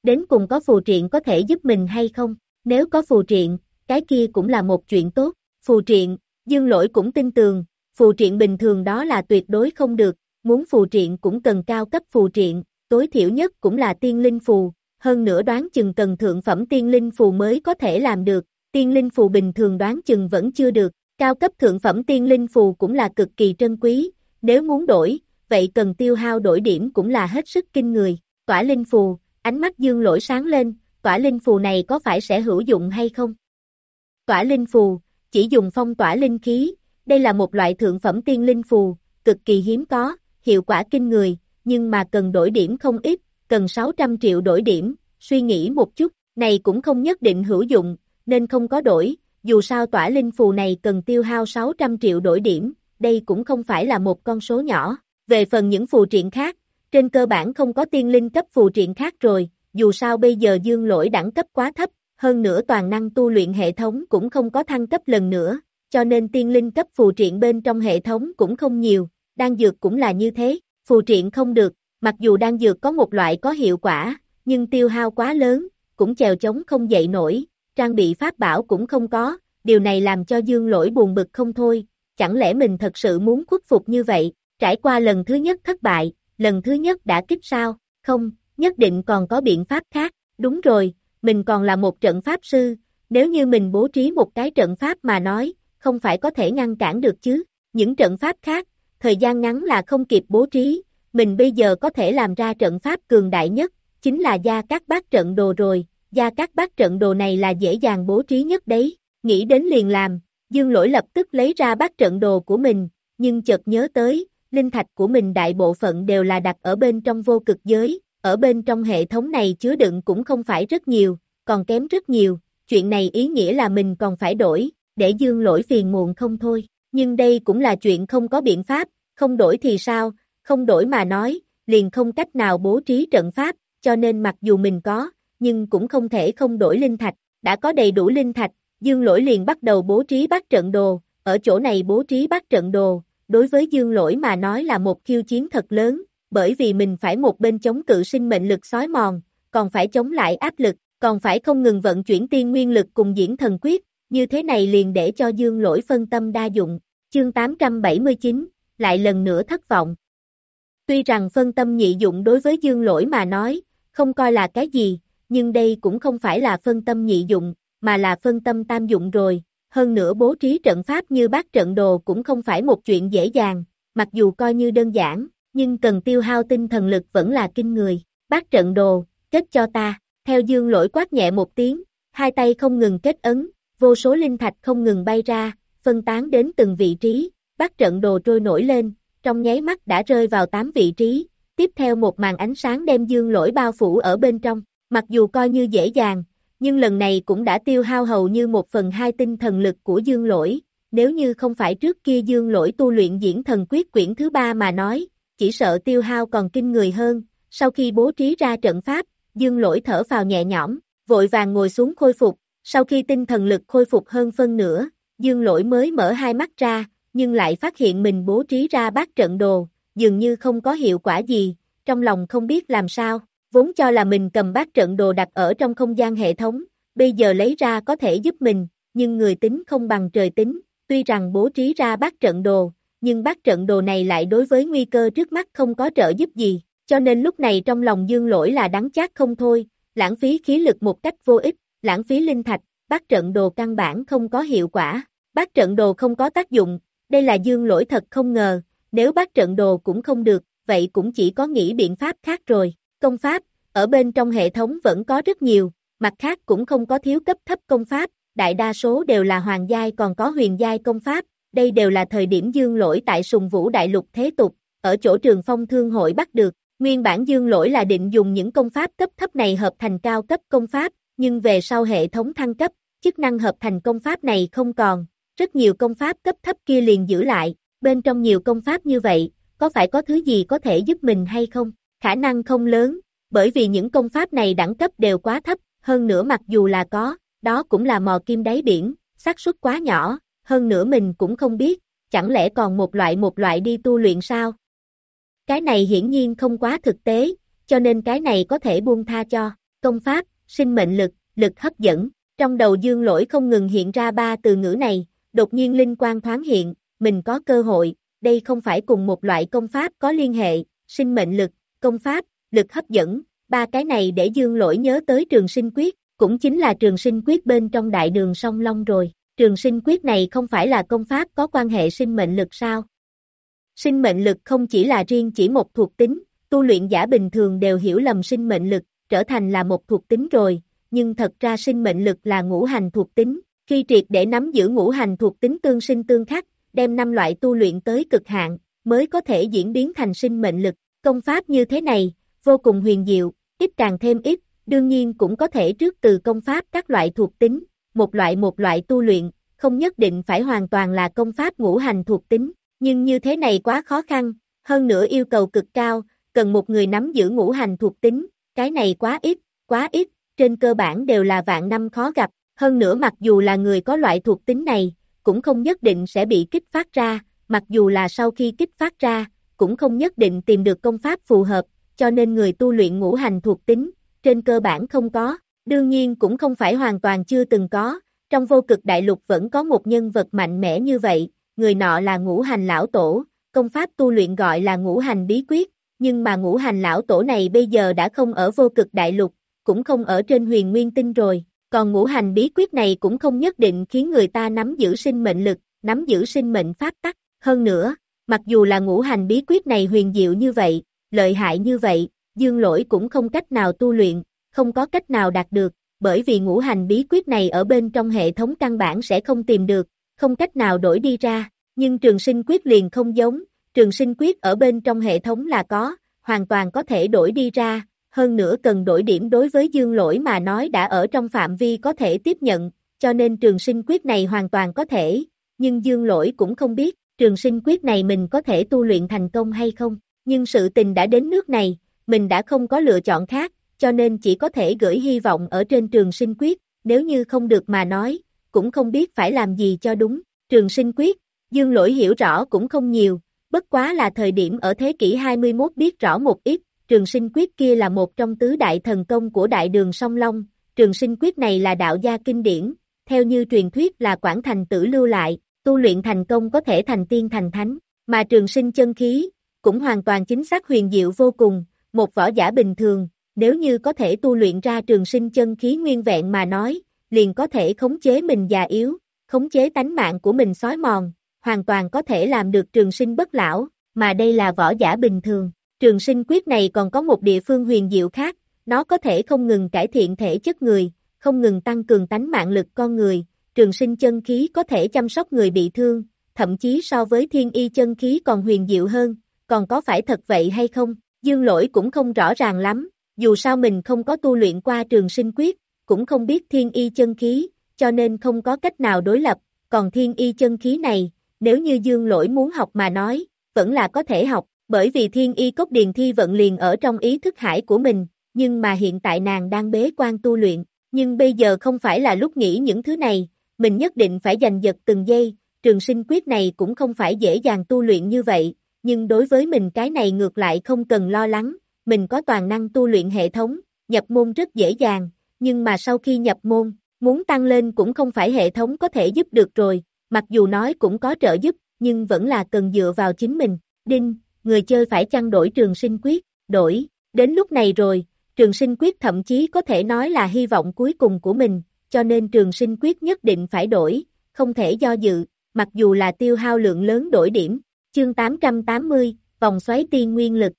Đến cùng có phù triện có thể giúp mình hay không? Nếu có phù triện, cái kia cũng là một chuyện tốt. Phù triện, dương lỗi cũng tin tường, phù triện bình thường đó là tuyệt đối không được, muốn phù triện cũng cần cao cấp phù triện, tối thiểu nhất cũng là tiên linh phù, hơn nữa đoán chừng cần thượng phẩm tiên linh phù mới có thể làm được, tiên linh phù bình thường đoán chừng vẫn chưa được, cao cấp thượng phẩm tiên linh phù cũng là cực kỳ trân quý, nếu muốn đổi, vậy cần tiêu hao đổi điểm cũng là hết sức kinh người, tỏa linh phù, ánh mắt dương lỗi sáng lên, tỏa linh phù này có phải sẽ hữu dụng hay không? Tỏa linh phù, chỉ dùng phong tỏa linh khí, đây là một loại thượng phẩm tiên linh phù, cực kỳ hiếm có, hiệu quả kinh người, nhưng mà cần đổi điểm không ít, cần 600 triệu đổi điểm, suy nghĩ một chút, này cũng không nhất định hữu dụng, nên không có đổi, dù sao tỏa linh phù này cần tiêu hao 600 triệu đổi điểm, đây cũng không phải là một con số nhỏ. Về phần những phù triện khác, trên cơ bản không có tiên linh cấp phù triện khác rồi, dù sao bây giờ dương lỗi đẳng cấp quá thấp, hơn nữa toàn năng tu luyện hệ thống cũng không có thăng cấp lần nữa, cho nên tiên linh cấp phù triện bên trong hệ thống cũng không nhiều, đan dược cũng là như thế, phù triện không được, mặc dù đan dược có một loại có hiệu quả, nhưng tiêu hao quá lớn, cũng chèo chống không dậy nổi, trang bị pháp bảo cũng không có, điều này làm cho dương lỗi buồn bực không thôi, chẳng lẽ mình thật sự muốn khuất phục như vậy, trải qua lần thứ nhất thất bại, lần thứ nhất đã kích sao, không, nhất định còn có biện pháp khác, đúng rồi, mình còn là một trận pháp sư, nếu như mình bố trí một cái trận pháp mà nói, không phải có thể ngăn cản được chứ, những trận pháp khác, thời gian ngắn là không kịp bố trí, mình bây giờ có thể làm ra trận pháp cường đại nhất, chính là gia các bát trận đồ rồi, gia các bát trận đồ này là dễ dàng bố trí nhất đấy, nghĩ đến liền làm, dương lỗi lập tức lấy ra bát trận đồ của mình, nhưng chợt nhớ tới, linh thạch của mình đại bộ phận đều là đặt ở bên trong vô cực giới, ở bên trong hệ thống này chứa đựng cũng không phải rất nhiều, còn kém rất nhiều, chuyện này ý nghĩa là mình còn phải đổi, để dương lỗi phiền muộn không thôi, nhưng đây cũng là chuyện không có biện pháp, không đổi thì sao, không đổi mà nói, liền không cách nào bố trí trận pháp, cho nên mặc dù mình có, nhưng cũng không thể không đổi linh thạch, đã có đầy đủ linh thạch, dương lỗi liền bắt đầu bố trí bắt trận đồ, ở chỗ này bố trí bắt trận đồ, đối với dương lỗi mà nói là một khiêu chiến thật lớn, bởi vì mình phải một bên chống cự sinh mệnh lực sói mòn, còn phải chống lại áp lực, còn phải không ngừng vận chuyển tiên nguyên lực cùng diễn thần quyết, như thế này liền để cho dương lỗi phân tâm đa dụng. Chương 879, lại lần nữa thất vọng. Tuy rằng phân tâm nhị dụng đối với dương lỗi mà nói, không coi là cái gì, nhưng đây cũng không phải là phân tâm nhị dụng, mà là phân tâm tam dụng rồi. Hơn nữa bố trí trận pháp như bác trận đồ cũng không phải một chuyện dễ dàng, mặc dù coi như đơn giản, nhưng cần tiêu hao tinh thần lực vẫn là kinh người. bác trận đồ, kết cho ta, theo dương lỗi quát nhẹ một tiếng, hai tay không ngừng kết ấn, vô số linh thạch không ngừng bay ra, phân tán đến từng vị trí, bác trận đồ trôi nổi lên, trong nháy mắt đã rơi vào 8 vị trí, tiếp theo một màn ánh sáng đem dương lỗi bao phủ ở bên trong, mặc dù coi như dễ dàng, nhưng lần này cũng đã tiêu hao hầu như một phần hai tinh thần lực của dương lỗi, nếu như không phải trước kia dương lỗi tu luyện diễn thần quyết quyển thứ ba mà nói, chỉ sợ tiêu hao còn kinh người hơn, sau khi bố trí ra trận pháp, dương lỗi thở vào nhẹ nhõm, vội vàng ngồi xuống khôi phục, sau khi tinh thần lực khôi phục hơn phân nửa, dương lỗi mới mở hai mắt ra, nhưng lại phát hiện mình bố trí ra bát trận đồ, dường như không có hiệu quả gì, trong lòng không biết làm sao, vốn cho là mình cầm bát trận đồ đặt ở trong không gian hệ thống, bây giờ lấy ra có thể giúp mình, nhưng người tính không bằng trời tính, tuy rằng bố trí ra bát trận đồ, nhưng bát trận đồ này lại đối với nguy cơ trước mắt không có trợ giúp gì, cho nên lúc này trong lòng dương lỗi là đắng chát không thôi, lãng phí khí lực một cách vô ích, lãng phí linh thạch, bát trận đồ căn bản không có hiệu quả, bát trận đồ không có tác dụng, đây là dương lỗi thật không ngờ, nếu bát trận đồ cũng không được, vậy cũng chỉ có nghĩ biện pháp khác rồi, công pháp, ở bên trong hệ thống vẫn có rất nhiều, mặt khác cũng không có thiếu cấp thấp công pháp, đại đa số đều là hoàng giai còn có huyền giai công pháp, đây đều là thời điểm dương lỗi tại sùng vũ đại lục thế tục, ở chỗ trường phong thương hội bắt được, nguyên bản dương lỗi là định dùng những công pháp cấp thấp này hợp thành cao cấp công pháp, nhưng về sau hệ thống thăng cấp, chức năng hợp thành công pháp này không còn, rất nhiều công pháp cấp thấp kia liền giữ lại, bên trong nhiều công pháp như vậy, có phải có thứ gì có thể giúp mình hay không? Khả năng không lớn, bởi vì những công pháp này đẳng cấp đều quá thấp, hơn nữa mặc dù là có, đó cũng là mò kim đáy biển, xác suất quá nhỏ, hơn nữa mình cũng không biết, chẳng lẽ còn một loại một loại đi tu luyện sao? Cái này hiển nhiên không quá thực tế, cho nên cái này có thể buông tha cho, công pháp, sinh mệnh lực, lực hấp dẫn, trong đầu dương lỗi không ngừng hiện ra ba từ ngữ này, đột nhiên linh quan thoáng hiện, mình có cơ hội, đây không phải cùng một loại công pháp có liên hệ, sinh mệnh lực, công pháp, lực hấp dẫn, ba cái này để dương lỗi nhớ tới trường sinh quyết, cũng chính là trường sinh quyết bên trong đại đường song long rồi, trường sinh quyết này không phải là công pháp có quan hệ sinh mệnh lực sao? Sinh mệnh lực không chỉ là riêng chỉ một thuộc tính, tu luyện giả bình thường đều hiểu lầm sinh mệnh lực, trở thành là một thuộc tính rồi, nhưng thật ra sinh mệnh lực là ngũ hành thuộc tính, khi triệt để nắm giữ ngũ hành thuộc tính tương sinh tương khắc, đem năm loại tu luyện tới cực hạn, mới có thể diễn biến thành sinh mệnh lực, công pháp như thế này, vô cùng huyền diệu, ít càng thêm ít, đương nhiên cũng có thể trước từ công pháp các loại thuộc tính, một loại một loại tu luyện, không nhất định phải hoàn toàn là công pháp ngũ hành thuộc tính, nhưng như thế này quá khó khăn, hơn nữa yêu cầu cực cao, cần một người nắm giữ ngũ hành thuộc tính, cái này quá ít, quá ít, trên cơ bản đều là vạn năm khó gặp, hơn nữa mặc dù là người có loại thuộc tính này, cũng không nhất định sẽ bị kích phát ra, mặc dù là sau khi kích phát ra, cũng không nhất định tìm được công pháp phù hợp, cho nên người tu luyện ngũ hành thuộc tính, trên cơ bản không có, đương nhiên cũng không phải hoàn toàn chưa từng có, trong vô cực đại lục vẫn có một nhân vật mạnh mẽ như vậy, người nọ là ngũ hành lão tổ, công pháp tu luyện gọi là ngũ hành bí quyết, nhưng mà ngũ hành lão tổ này bây giờ đã không ở vô cực đại lục, cũng không ở trên huyền nguyên tinh rồi, còn ngũ hành bí quyết này cũng không nhất định khiến người ta nắm giữ sinh mệnh lực, nắm giữ sinh mệnh pháp tắc, hơn nữa, mặc dù là ngũ hành bí quyết này huyền diệu như vậy, lợi hại như vậy, dương lỗi cũng không cách nào tu luyện, không có cách nào đạt được, bởi vì ngũ hành bí quyết này ở bên trong hệ thống căn bản sẽ không tìm được, không cách nào đổi đi ra, nhưng trường sinh quyết liền không giống, trường sinh quyết ở bên trong hệ thống là có, hoàn toàn có thể đổi đi ra, hơn nữa cần đổi điểm đối với dương lỗi mà nói đã ở trong phạm vi có thể tiếp nhận, cho nên trường sinh quyết này hoàn toàn có thể, nhưng dương lỗi cũng không biết, trường sinh quyết này mình có thể tu luyện thành công hay không, nhưng sự tình đã đến nước này, mình đã không có lựa chọn khác, cho nên chỉ có thể gửi hy vọng ở trên trường sinh quyết, nếu như không được mà nói, cũng không biết phải làm gì cho đúng, trường sinh quyết, dương lỗi hiểu rõ cũng không nhiều, bất quá là thời điểm ở thế kỷ 21 biết rõ một ít, trường sinh quyết kia là một trong tứ đại thần công của đại đường song long, trường sinh quyết này là đạo gia kinh điển, theo như truyền thuyết là Quảng Thành tử lưu lại, tu luyện thành công có thể thành tiên thành thánh, mà trường sinh chân khí, cũng hoàn toàn chính xác huyền diệu vô cùng, một võ giả bình thường, nếu như có thể tu luyện ra trường sinh chân khí nguyên vẹn mà nói, liền có thể khống chế mình già yếu, khống chế tánh mạng của mình xói mòn, hoàn toàn có thể làm được trường sinh bất lão, mà đây là võ giả bình thường. Trường sinh quyết này còn có một địa phương huyền diệu khác, nó có thể không ngừng cải thiện thể chất người, không ngừng tăng cường tánh mạng lực con người, trường sinh chân khí có thể chăm sóc người bị thương, thậm chí so với thiên y chân khí còn huyền diệu hơn, còn có phải thật vậy hay không, dương lỗi cũng không rõ ràng lắm, dù sao mình không có tu luyện qua trường sinh quyết, cũng không biết thiên y chân khí, cho nên không có cách nào đối lập, còn thiên y chân khí này, nếu như dương lỗi muốn học mà nói, vẫn là có thể học, bởi vì thiên y cốc điền thi vận liền ở trong ý thức hải của mình, nhưng mà hiện tại nàng đang bế quan tu luyện, nhưng bây giờ không phải là lúc nghĩ những thứ này, mình nhất định phải giành giật từng giây, trường sinh quyết này cũng không phải dễ dàng tu luyện như vậy, nhưng đối với mình cái này ngược lại không cần lo lắng, mình có toàn năng tu luyện hệ thống, nhập môn rất dễ dàng, nhưng mà sau khi nhập môn, muốn tăng lên cũng không phải hệ thống có thể giúp được rồi, mặc dù nói cũng có trợ giúp, nhưng vẫn là cần dựa vào chính mình. Đinh, người chơi phải chăng đổi trường sinh quyết, đổi, đến lúc này rồi, trường sinh quyết thậm chí có thể nói là hy vọng cuối cùng của mình, cho nên trường sinh quyết nhất định phải đổi, không thể do dự, mặc dù là tiêu hao lượng lớn đổi điểm. Chương 880, vòng xoáy tiên nguyên lực.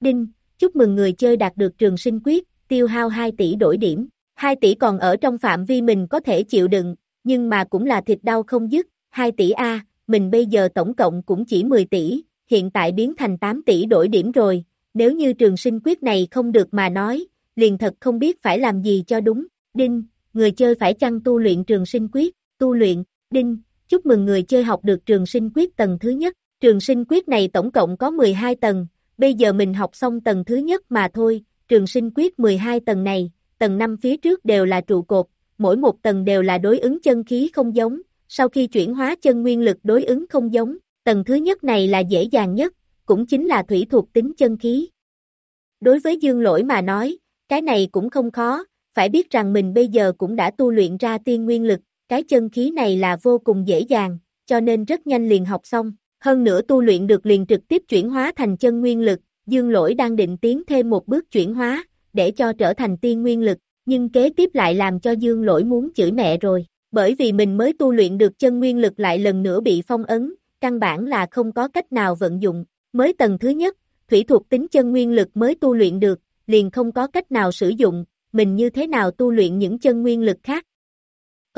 Đinh, chúc mừng người chơi đạt được trường sinh quyết, tiêu hao 2 tỷ đổi điểm. 2 tỷ còn ở trong phạm vi mình có thể chịu đựng, nhưng mà cũng là thịt đau không dứt, 2 tỷ A, mình bây giờ tổng cộng cũng chỉ 10 tỷ, hiện tại biến thành 8 tỷ đổi điểm rồi, nếu như trường sinh quyết này không được mà nói, liền thật không biết phải làm gì cho đúng, đinh, người chơi phải chăng tu luyện trường sinh quyết, tu luyện, đinh, chúc mừng người chơi học được trường sinh quyết tầng thứ nhất, trường sinh quyết này tổng cộng có 12 tầng, bây giờ mình học xong tầng thứ nhất mà thôi, trường sinh quyết 12 tầng này, tầng 5 phía trước đều là trụ cột, mỗi một tầng đều là đối ứng chân khí không giống, sau khi chuyển hóa chân nguyên lực đối ứng không giống, tầng thứ nhất này là dễ dàng nhất, cũng chính là thủy thuộc tính chân khí. Đối với dương lỗi mà nói, cái này cũng không khó, phải biết rằng mình bây giờ cũng đã tu luyện ra tiên nguyên lực, cái chân khí này là vô cùng dễ dàng, cho nên rất nhanh liền học xong, hơn nữa tu luyện được liền trực tiếp chuyển hóa thành chân nguyên lực, dương lỗi đang định tiến thêm một bước chuyển hóa, để cho trở thành tiên nguyên lực, nhưng kế tiếp lại làm cho dương lỗi muốn chửi mẹ rồi, bởi vì mình mới tu luyện được chân nguyên lực lại lần nữa bị phong ấn, căn bản là không có cách nào vận dụng, mới tầng thứ nhất, thủy thuộc tính chân nguyên lực mới tu luyện được, liền không có cách nào sử dụng, mình như thế nào tu luyện những chân nguyên lực khác.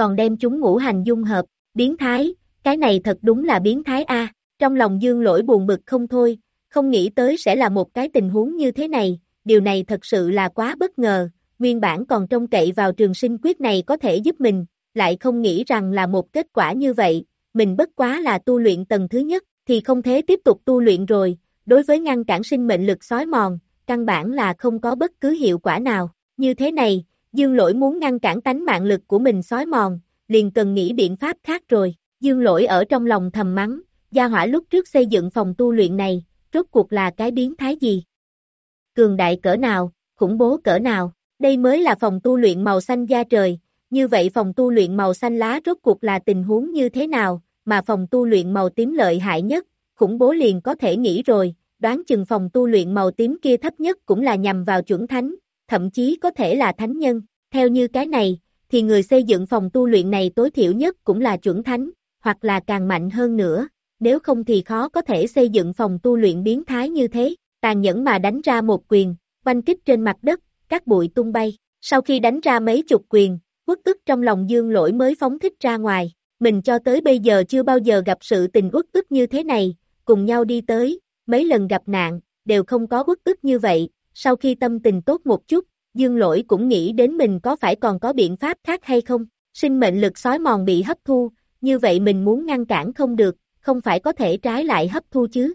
Còn đem chúng ngũ hành dung hợp, biến thái, cái này thật đúng là biến thái A, trong lòng dương lỗi buồn bực không thôi, không nghĩ tới sẽ là một cái tình huống như thế này, điều này thật sự là quá bất ngờ, nguyên bản còn trông cậy vào trường sinh quyết này có thể giúp mình, lại không nghĩ rằng là một kết quả như vậy, mình bất quá là tu luyện tầng thứ nhất, thì không thể tiếp tục tu luyện rồi, đối với ngăn cản sinh mệnh lực sói mòn, căn bản là không có bất cứ hiệu quả nào, như thế này, dương lỗi muốn ngăn cản tánh mạng lực của mình xói mòn, liền cần nghĩ biện pháp khác rồi, dương lỗi ở trong lòng thầm mắng, gia hỏa lúc trước xây dựng phòng tu luyện này, rốt cuộc là cái biến thái gì? Cường đại cỡ nào, khủng bố cỡ nào, đây mới là phòng tu luyện màu xanh da trời, như vậy phòng tu luyện màu xanh lá rốt cuộc là tình huống như thế nào, mà phòng tu luyện màu tím lợi hại nhất, khủng bố liền có thể nghĩ rồi, đoán chừng phòng tu luyện màu tím kia thấp nhất cũng là nhằm vào chuẩn thánh, thậm chí có thể là thánh nhân, theo như cái này, thì người xây dựng phòng tu luyện này tối thiểu nhất cũng là chuẩn thánh, hoặc là càng mạnh hơn nữa, nếu không thì khó có thể xây dựng phòng tu luyện biến thái như thế, tàn nhẫn mà đánh ra một quyền, quanh kích trên mặt đất, các bụi tung bay, sau khi đánh ra mấy chục quyền, quốc tức trong lòng dương lỗi mới phóng thích ra ngoài, mình cho tới bây giờ chưa bao giờ gặp sự tình quốc tức như thế này, cùng nhau đi tới, mấy lần gặp nạn, đều không có quốc tức như vậy, sau khi tâm tình tốt một chút, dương lỗi cũng nghĩ đến mình có phải còn có biện pháp khác hay không, sinh mệnh lực sói mòn bị hấp thu, như vậy mình muốn ngăn cản không được, không phải có thể trái lại hấp thu chứ.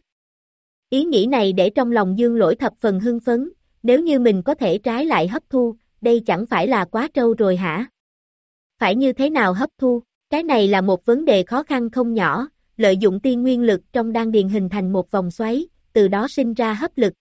Ý nghĩ này để trong lòng dương lỗi thập phần hưng phấn, nếu như mình có thể trái lại hấp thu, đây chẳng phải là quá trâu rồi hả? Phải như thế nào hấp thu? Cái này là một vấn đề khó khăn không nhỏ, lợi dụng tiên nguyên lực trong đan điền hình thành một vòng xoáy, từ đó sinh ra hấp lực.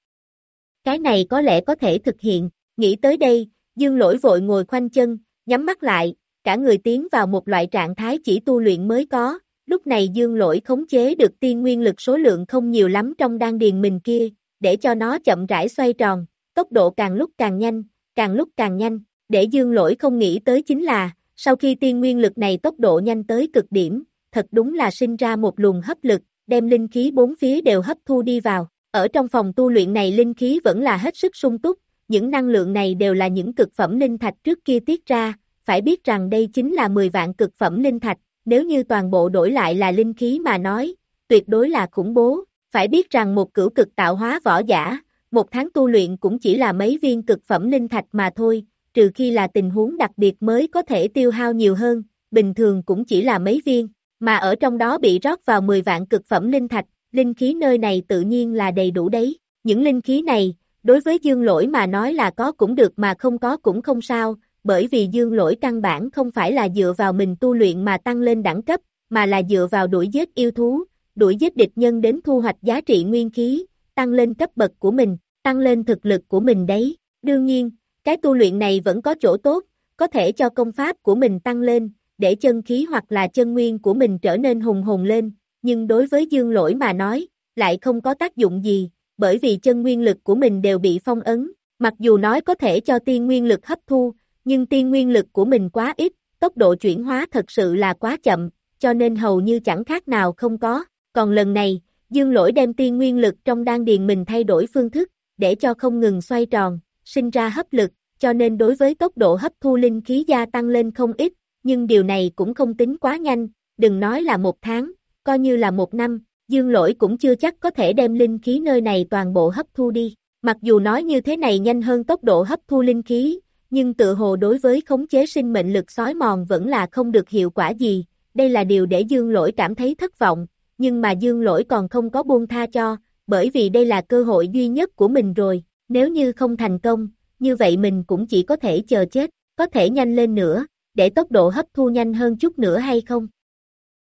Cái này có lẽ có thể thực hiện, nghĩ tới đây, dương lỗi vội ngồi khoanh chân, nhắm mắt lại, cả người tiến vào một loại trạng thái chỉ tu luyện mới có, lúc này dương lỗi khống chế được tiên nguyên lực số lượng không nhiều lắm trong đan điền mình kia, để cho nó chậm rãi xoay tròn, tốc độ càng lúc càng nhanh, càng lúc càng nhanh, để dương lỗi không nghĩ tới chính là, sau khi tiên nguyên lực này tốc độ nhanh tới cực điểm, thật đúng là sinh ra một luồng hấp lực, đem linh khí bốn phía đều hấp thu đi vào. Ở trong phòng tu luyện này linh khí vẫn là hết sức sung túc, những năng lượng này đều là những cực phẩm linh thạch trước kia tiết ra, phải biết rằng đây chính là 10 vạn cực phẩm linh thạch, nếu như toàn bộ đổi lại là linh khí mà nói, tuyệt đối là khủng bố, phải biết rằng một cửu cực tạo hóa võ giả, một tháng tu luyện cũng chỉ là mấy viên cực phẩm linh thạch mà thôi, trừ khi là tình huống đặc biệt mới có thể tiêu hao nhiều hơn, bình thường cũng chỉ là mấy viên, mà ở trong đó bị rót vào 10 vạn cực phẩm linh thạch, linh khí nơi này tự nhiên là đầy đủ đấy. Những linh khí này, đối với dương lỗi mà nói là có cũng được mà không có cũng không sao, bởi vì dương lỗi căn bản không phải là dựa vào mình tu luyện mà tăng lên đẳng cấp, mà là dựa vào đuổi giết yêu thú, đuổi giết địch nhân đến thu hoạch giá trị nguyên khí, tăng lên cấp bậc của mình, tăng lên thực lực của mình đấy. Đương nhiên, cái tu luyện này vẫn có chỗ tốt, có thể cho công pháp của mình tăng lên, để chân khí hoặc là chân nguyên của mình trở nên hùng hồn lên, nhưng đối với dương lỗi mà nói, lại không có tác dụng gì, bởi vì chân nguyên lực của mình đều bị phong ấn, mặc dù nói có thể cho tiên nguyên lực hấp thu, nhưng tiên nguyên lực của mình quá ít, tốc độ chuyển hóa thật sự là quá chậm, cho nên hầu như chẳng khác nào không có, còn lần này, dương lỗi đem tiên nguyên lực trong đan điền mình thay đổi phương thức, để cho không ngừng xoay tròn, sinh ra hấp lực, cho nên đối với tốc độ hấp thu linh khí gia tăng lên không ít, nhưng điều này cũng không tính quá nhanh, đừng nói là một tháng, coi như là một năm, dương lỗi cũng chưa chắc có thể đem linh khí nơi này toàn bộ hấp thu đi. Mặc dù nói như thế này nhanh hơn tốc độ hấp thu linh khí, nhưng tự hồ đối với khống chế sinh mệnh lực sói mòn vẫn là không được hiệu quả gì, đây là điều để dương lỗi cảm thấy thất vọng, nhưng mà dương lỗi còn không có buông tha cho, bởi vì đây là cơ hội duy nhất của mình rồi, nếu như không thành công, như vậy mình cũng chỉ có thể chờ chết, có thể nhanh lên nữa, để tốc độ hấp thu nhanh hơn chút nữa hay không?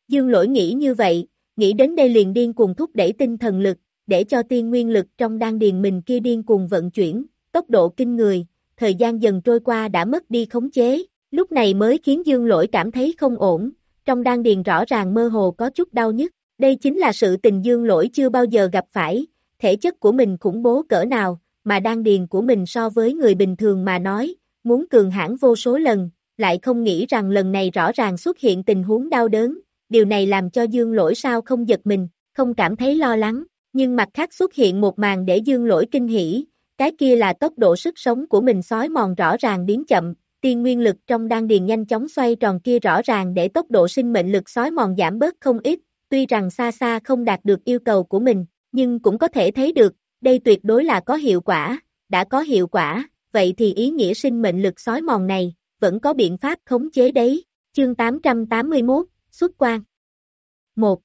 Dương lỗi nghĩ như vậy, nghĩ đến đây liền điên cuồng thúc đẩy tinh thần lực, để cho tiên nguyên lực trong đan điền mình kia điên cuồng vận chuyển, tốc độ kinh người, thời gian dần trôi qua đã mất đi khống chế, lúc này mới khiến dương lỗi cảm thấy không ổn, trong đan điền rõ ràng mơ hồ có chút đau nhức, đây chính là sự tình dương lỗi chưa bao giờ gặp phải, thể chất của mình khủng bố cỡ nào, mà đan điền của mình so với người bình thường mà nói, muốn cường hãn vô số lần, lại không nghĩ rằng lần này rõ ràng xuất hiện tình huống đau đớn, điều này làm cho dương lỗi sao không giật mình, không cảm thấy lo lắng, nhưng mặt khác xuất hiện một màn để dương lỗi kinh hỉ, cái kia là tốc độ sức sống của mình sói mòn rõ ràng biến chậm, tiên nguyên lực trong đan điền nhanh chóng xoay tròn kia rõ ràng để tốc độ sinh mệnh lực sói mòn giảm bớt không ít, tuy rằng xa xa không đạt được yêu cầu của mình, nhưng cũng có thể thấy được, đây tuyệt đối là có hiệu quả, đã có hiệu quả, vậy thì ý nghĩa sinh mệnh lực sói mòn này, vẫn có biện pháp khống chế đấy. Chương 881, xuất quan. 1.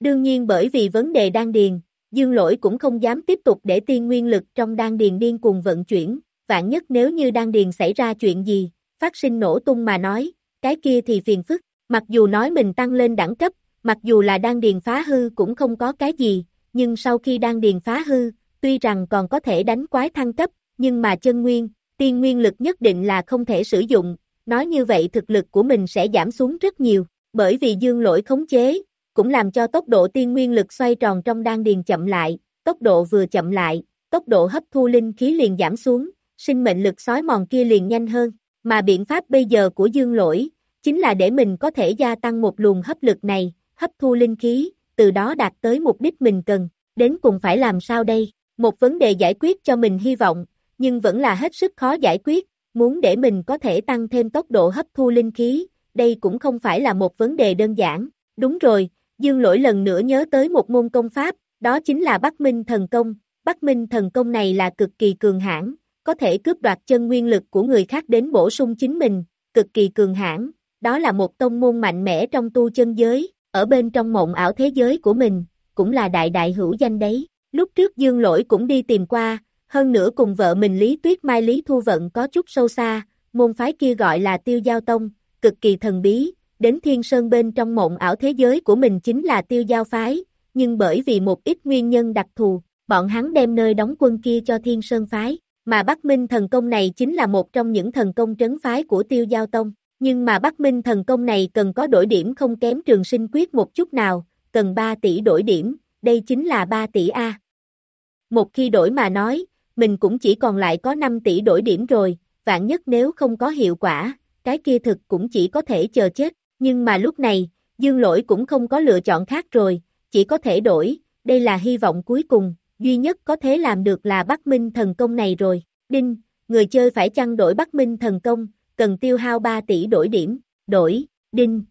Đương nhiên bởi vì vấn đề đan điền, dương lỗi cũng không dám tiếp tục để tiên nguyên lực trong đan điền điên cùng vận chuyển, vạn nhất nếu như đan điền xảy ra chuyện gì, phát sinh nổ tung mà nói, cái kia thì phiền phức, mặc dù nói mình tăng lên đẳng cấp, mặc dù là đan điền phá hư cũng không có cái gì, nhưng sau khi đan điền phá hư, tuy rằng còn có thể đánh quái thăng cấp, nhưng mà chân nguyên, tiên nguyên lực nhất định là không thể sử dụng, nói như vậy thực lực của mình sẽ giảm xuống rất nhiều, bởi vì dương lỗi khống chế, cũng làm cho tốc độ tiên nguyên lực xoay tròn trong đan điền chậm lại, tốc độ vừa chậm lại, tốc độ hấp thu linh khí liền giảm xuống, sinh mệnh lực sói mòn kia liền nhanh hơn, mà biện pháp bây giờ của dương lỗi, chính là để mình có thể gia tăng một luồng hấp lực này, hấp thu linh khí, từ đó đạt tới mục đích mình cần, đến cùng phải làm sao đây, một vấn đề giải quyết cho mình hy vọng, nhưng vẫn là hết sức khó giải quyết, muốn để mình có thể tăng thêm tốc độ hấp thu linh khí, đây cũng không phải là một vấn đề đơn giản, đúng rồi, Dương lỗi lần nữa nhớ tới một môn công pháp, đó chính là Bắc Minh Thần Công, Bắc Minh Thần Công này là cực kỳ cường hãn, có thể cướp đoạt chân nguyên lực của người khác đến bổ sung chính mình, cực kỳ cường hãn, đó là một tông môn mạnh mẽ trong tu chân giới, ở bên trong mộng ảo thế giới của mình, cũng là đại đại hữu danh đấy. Lúc trước Dương Lỗi cũng đi tìm qua, hơn nữa cùng vợ mình Lý Tuyết Mai Lý Thu Vận có chút sâu xa, môn phái kia gọi là Tiêu Giao Tông, cực kỳ thần bí, đến Thiên Sơn bên trong mộng ảo thế giới của mình chính là Tiêu Giao phái, nhưng bởi vì một ít nguyên nhân đặc thù, bọn hắn đem nơi đóng quân kia cho Thiên Sơn phái, mà Bắc Minh thần công này chính là một trong những thần công trấn phái của Tiêu Giao Tông, nhưng mà Bắc Minh thần công này cần có đổi điểm không kém trường sinh quyết một chút nào, cần 3 tỷ đổi điểm, đây chính là 3 tỷ A. Một khi đổi mà nói, mình cũng chỉ còn lại có 5 tỷ đổi điểm rồi, vạn nhất nếu không có hiệu quả, cái kia thực cũng chỉ có thể chờ chết, nhưng mà lúc này, dương lỗi cũng không có lựa chọn khác rồi, chỉ có thể đổi, đây là hy vọng cuối cùng, duy nhất có thể làm được là Bắc Minh thần công này rồi, đinh, người chơi phải chăng đổi Bắc Minh thần công, cần tiêu hao 3 tỷ đổi điểm, đổi, đinh.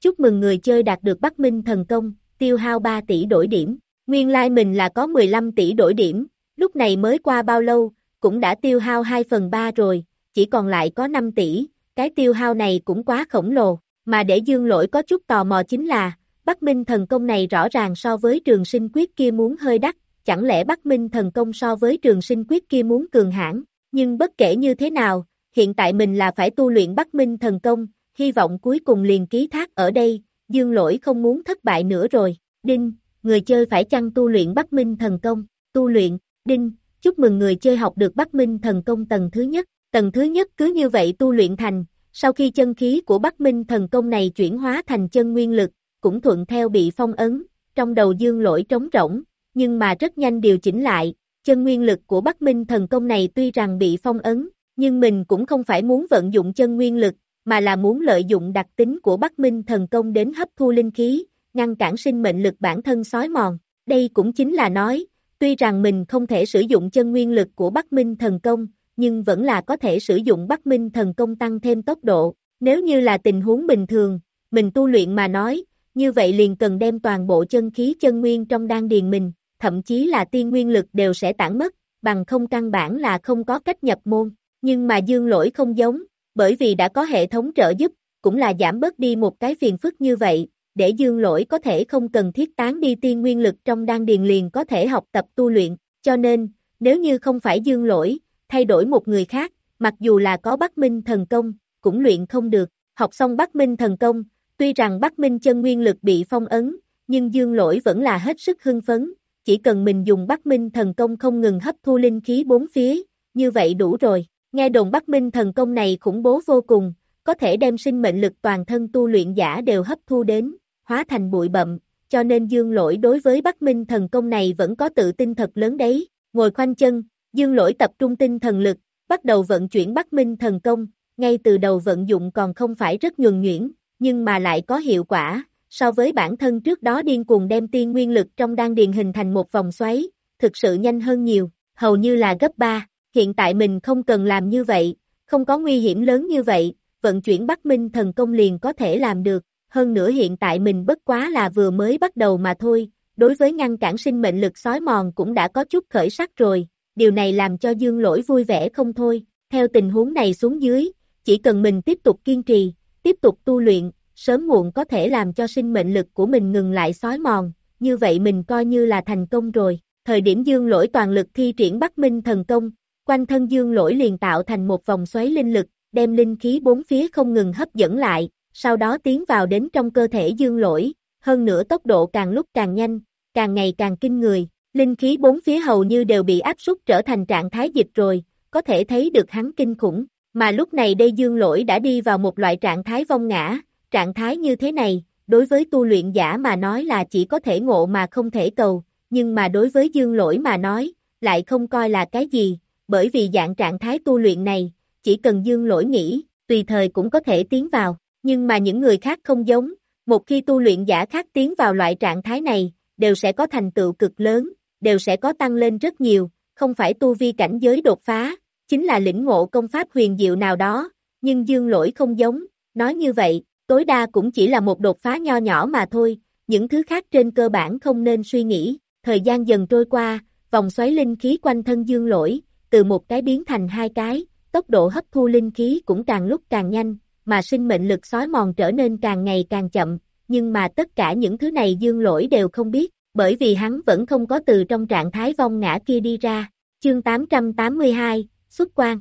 Chúc mừng người chơi đạt được Bắc Minh thần công, tiêu hao 3 tỷ đổi điểm, nguyên lai like mình là có 15 tỷ đổi điểm, lúc này mới qua bao lâu, cũng đã tiêu hao 2 phần 3 rồi, chỉ còn lại có 5 tỷ, cái tiêu hao này cũng quá khổng lồ, mà để dương lỗi có chút tò mò chính là, Bắc Minh thần công này rõ ràng so với trường sinh quyết kia muốn hơi đắt, chẳng lẽ Bắc Minh thần công so với trường sinh quyết kia muốn cường hãn? Nhưng bất kể như thế nào, hiện tại mình là phải tu luyện Bắc Minh thần công, hy vọng cuối cùng liền ký thác ở đây, dương lỗi không muốn thất bại nữa rồi, đinh, người chơi phải chăng tu luyện Bắc Minh thần công, tu luyện, đinh, chúc mừng người chơi học được Bắc Minh thần công tầng thứ nhất, tầng thứ nhất cứ như vậy tu luyện thành, sau khi chân khí của Bắc Minh thần công này chuyển hóa thành chân nguyên lực, cũng thuận theo bị phong ấn, trong đầu dương lỗi trống rỗng, nhưng mà rất nhanh điều chỉnh lại, chân nguyên lực của Bắc Minh thần công này tuy rằng bị phong ấn, nhưng mình cũng không phải muốn vận dụng chân nguyên lực, mà là muốn lợi dụng đặc tính của Bắc Minh thần công đến hấp thu linh khí, ngăn cản sinh mệnh lực bản thân sói mòn. Đây cũng chính là nói, tuy rằng mình không thể sử dụng chân nguyên lực của Bắc Minh thần công, nhưng vẫn là có thể sử dụng Bắc Minh thần công tăng thêm tốc độ. Nếu như là tình huống bình thường, mình tu luyện mà nói, như vậy liền cần đem toàn bộ chân khí chân nguyên trong đan điền mình, thậm chí là tiên nguyên lực đều sẽ tản mất, bằng không căn bản là không có cách nhập môn. Nhưng mà dương lỗi không giống, bởi vì đã có hệ thống trợ giúp, cũng là giảm bớt đi một cái phiền phức như vậy, để dương lỗi có thể không cần thiết tán đi tiên nguyên lực trong đan điền liền có thể học tập tu luyện, cho nên, nếu như không phải dương lỗi, thay đổi một người khác, mặc dù là có Bắc Minh thần công, cũng luyện không được, học xong Bắc Minh thần công, Tuy rằng Bắc Minh chân nguyên lực bị phong ấn, nhưng dương lỗi vẫn là hết sức hưng phấn, chỉ cần mình dùng Bắc Minh thần công không ngừng hấp thu linh khí bốn phía, như vậy đủ rồi. Nghe đồn Bắc Minh thần công này khủng bố vô cùng, có thể đem sinh mệnh lực toàn thân tu luyện giả đều hấp thu đến, hóa thành bụi bậm, cho nên dương lỗi đối với Bắc Minh thần công này vẫn có tự tin thật lớn đấy. Ngồi khoanh chân, dương lỗi tập trung tinh thần lực, bắt đầu vận chuyển Bắc Minh thần công, ngay từ đầu vận dụng còn không phải rất nhuần nhuyễn, nhưng mà lại có hiệu quả, so với bản thân trước đó điên cuồng đem tiên nguyên lực trong đan điền hình thành một vòng xoáy, thực sự nhanh hơn nhiều, hầu như là gấp 3, hiện tại mình không cần làm như vậy, không có nguy hiểm lớn như vậy, vận chuyển Bắc Minh thần công liền có thể làm được, hơn nữa hiện tại mình bất quá là vừa mới bắt đầu mà thôi, đối với ngăn cản sinh mệnh lực sói mòn cũng đã có chút khởi sắc rồi, điều này làm cho Dương Lỗi vui vẻ không thôi, theo tình huống này xuống dưới, chỉ cần mình tiếp tục kiên trì, tiếp tục tu luyện, sớm muộn có thể làm cho sinh mệnh lực của mình ngừng lại sói mòn, như vậy mình coi như là thành công rồi. Thời điểm dương lỗi toàn lực thi triển Bắc Minh thần công, quanh thân dương lỗi liền tạo thành một vòng xoáy linh lực, đem linh khí bốn phía không ngừng hấp dẫn lại, sau đó tiến vào đến trong cơ thể dương lỗi, hơn nữa tốc độ càng lúc càng nhanh, càng ngày càng kinh người, linh khí bốn phía hầu như đều bị áp súc trở thành trạng thái dịch rồi, có thể thấy được hắn kinh khủng, mà lúc này đây dương lỗi đã đi vào một loại trạng thái vong ngã, trạng thái như thế này, đối với tu luyện giả mà nói là chỉ có thể ngộ mà không thể cầu, nhưng mà đối với dương lỗi mà nói, lại không coi là cái gì, bởi vì dạng trạng thái tu luyện này, chỉ cần dương lỗi nghĩ, tùy thời cũng có thể tiến vào, nhưng mà những người khác không giống, một khi tu luyện giả khác tiến vào loại trạng thái này, đều sẽ có thành tựu cực lớn, đều sẽ có tăng lên rất nhiều, không phải tu vi cảnh giới đột phá, chính là lĩnh ngộ công pháp huyền diệu nào đó, nhưng dương lỗi không giống, nói như vậy, tối đa cũng chỉ là một đột phá nho nhỏ mà thôi, những thứ khác trên cơ bản không nên suy nghĩ, thời gian dần trôi qua, vòng xoáy linh khí quanh thân dương lỗi, từ một cái biến thành hai cái, tốc độ hấp thu linh khí cũng càng lúc càng nhanh, mà sinh mệnh lực sói mòn trở nên càng ngày càng chậm, nhưng mà tất cả những thứ này dương lỗi đều không biết, bởi vì hắn vẫn không có từ trong trạng thái vong ngã kia đi ra. Chương 882, xuất quan.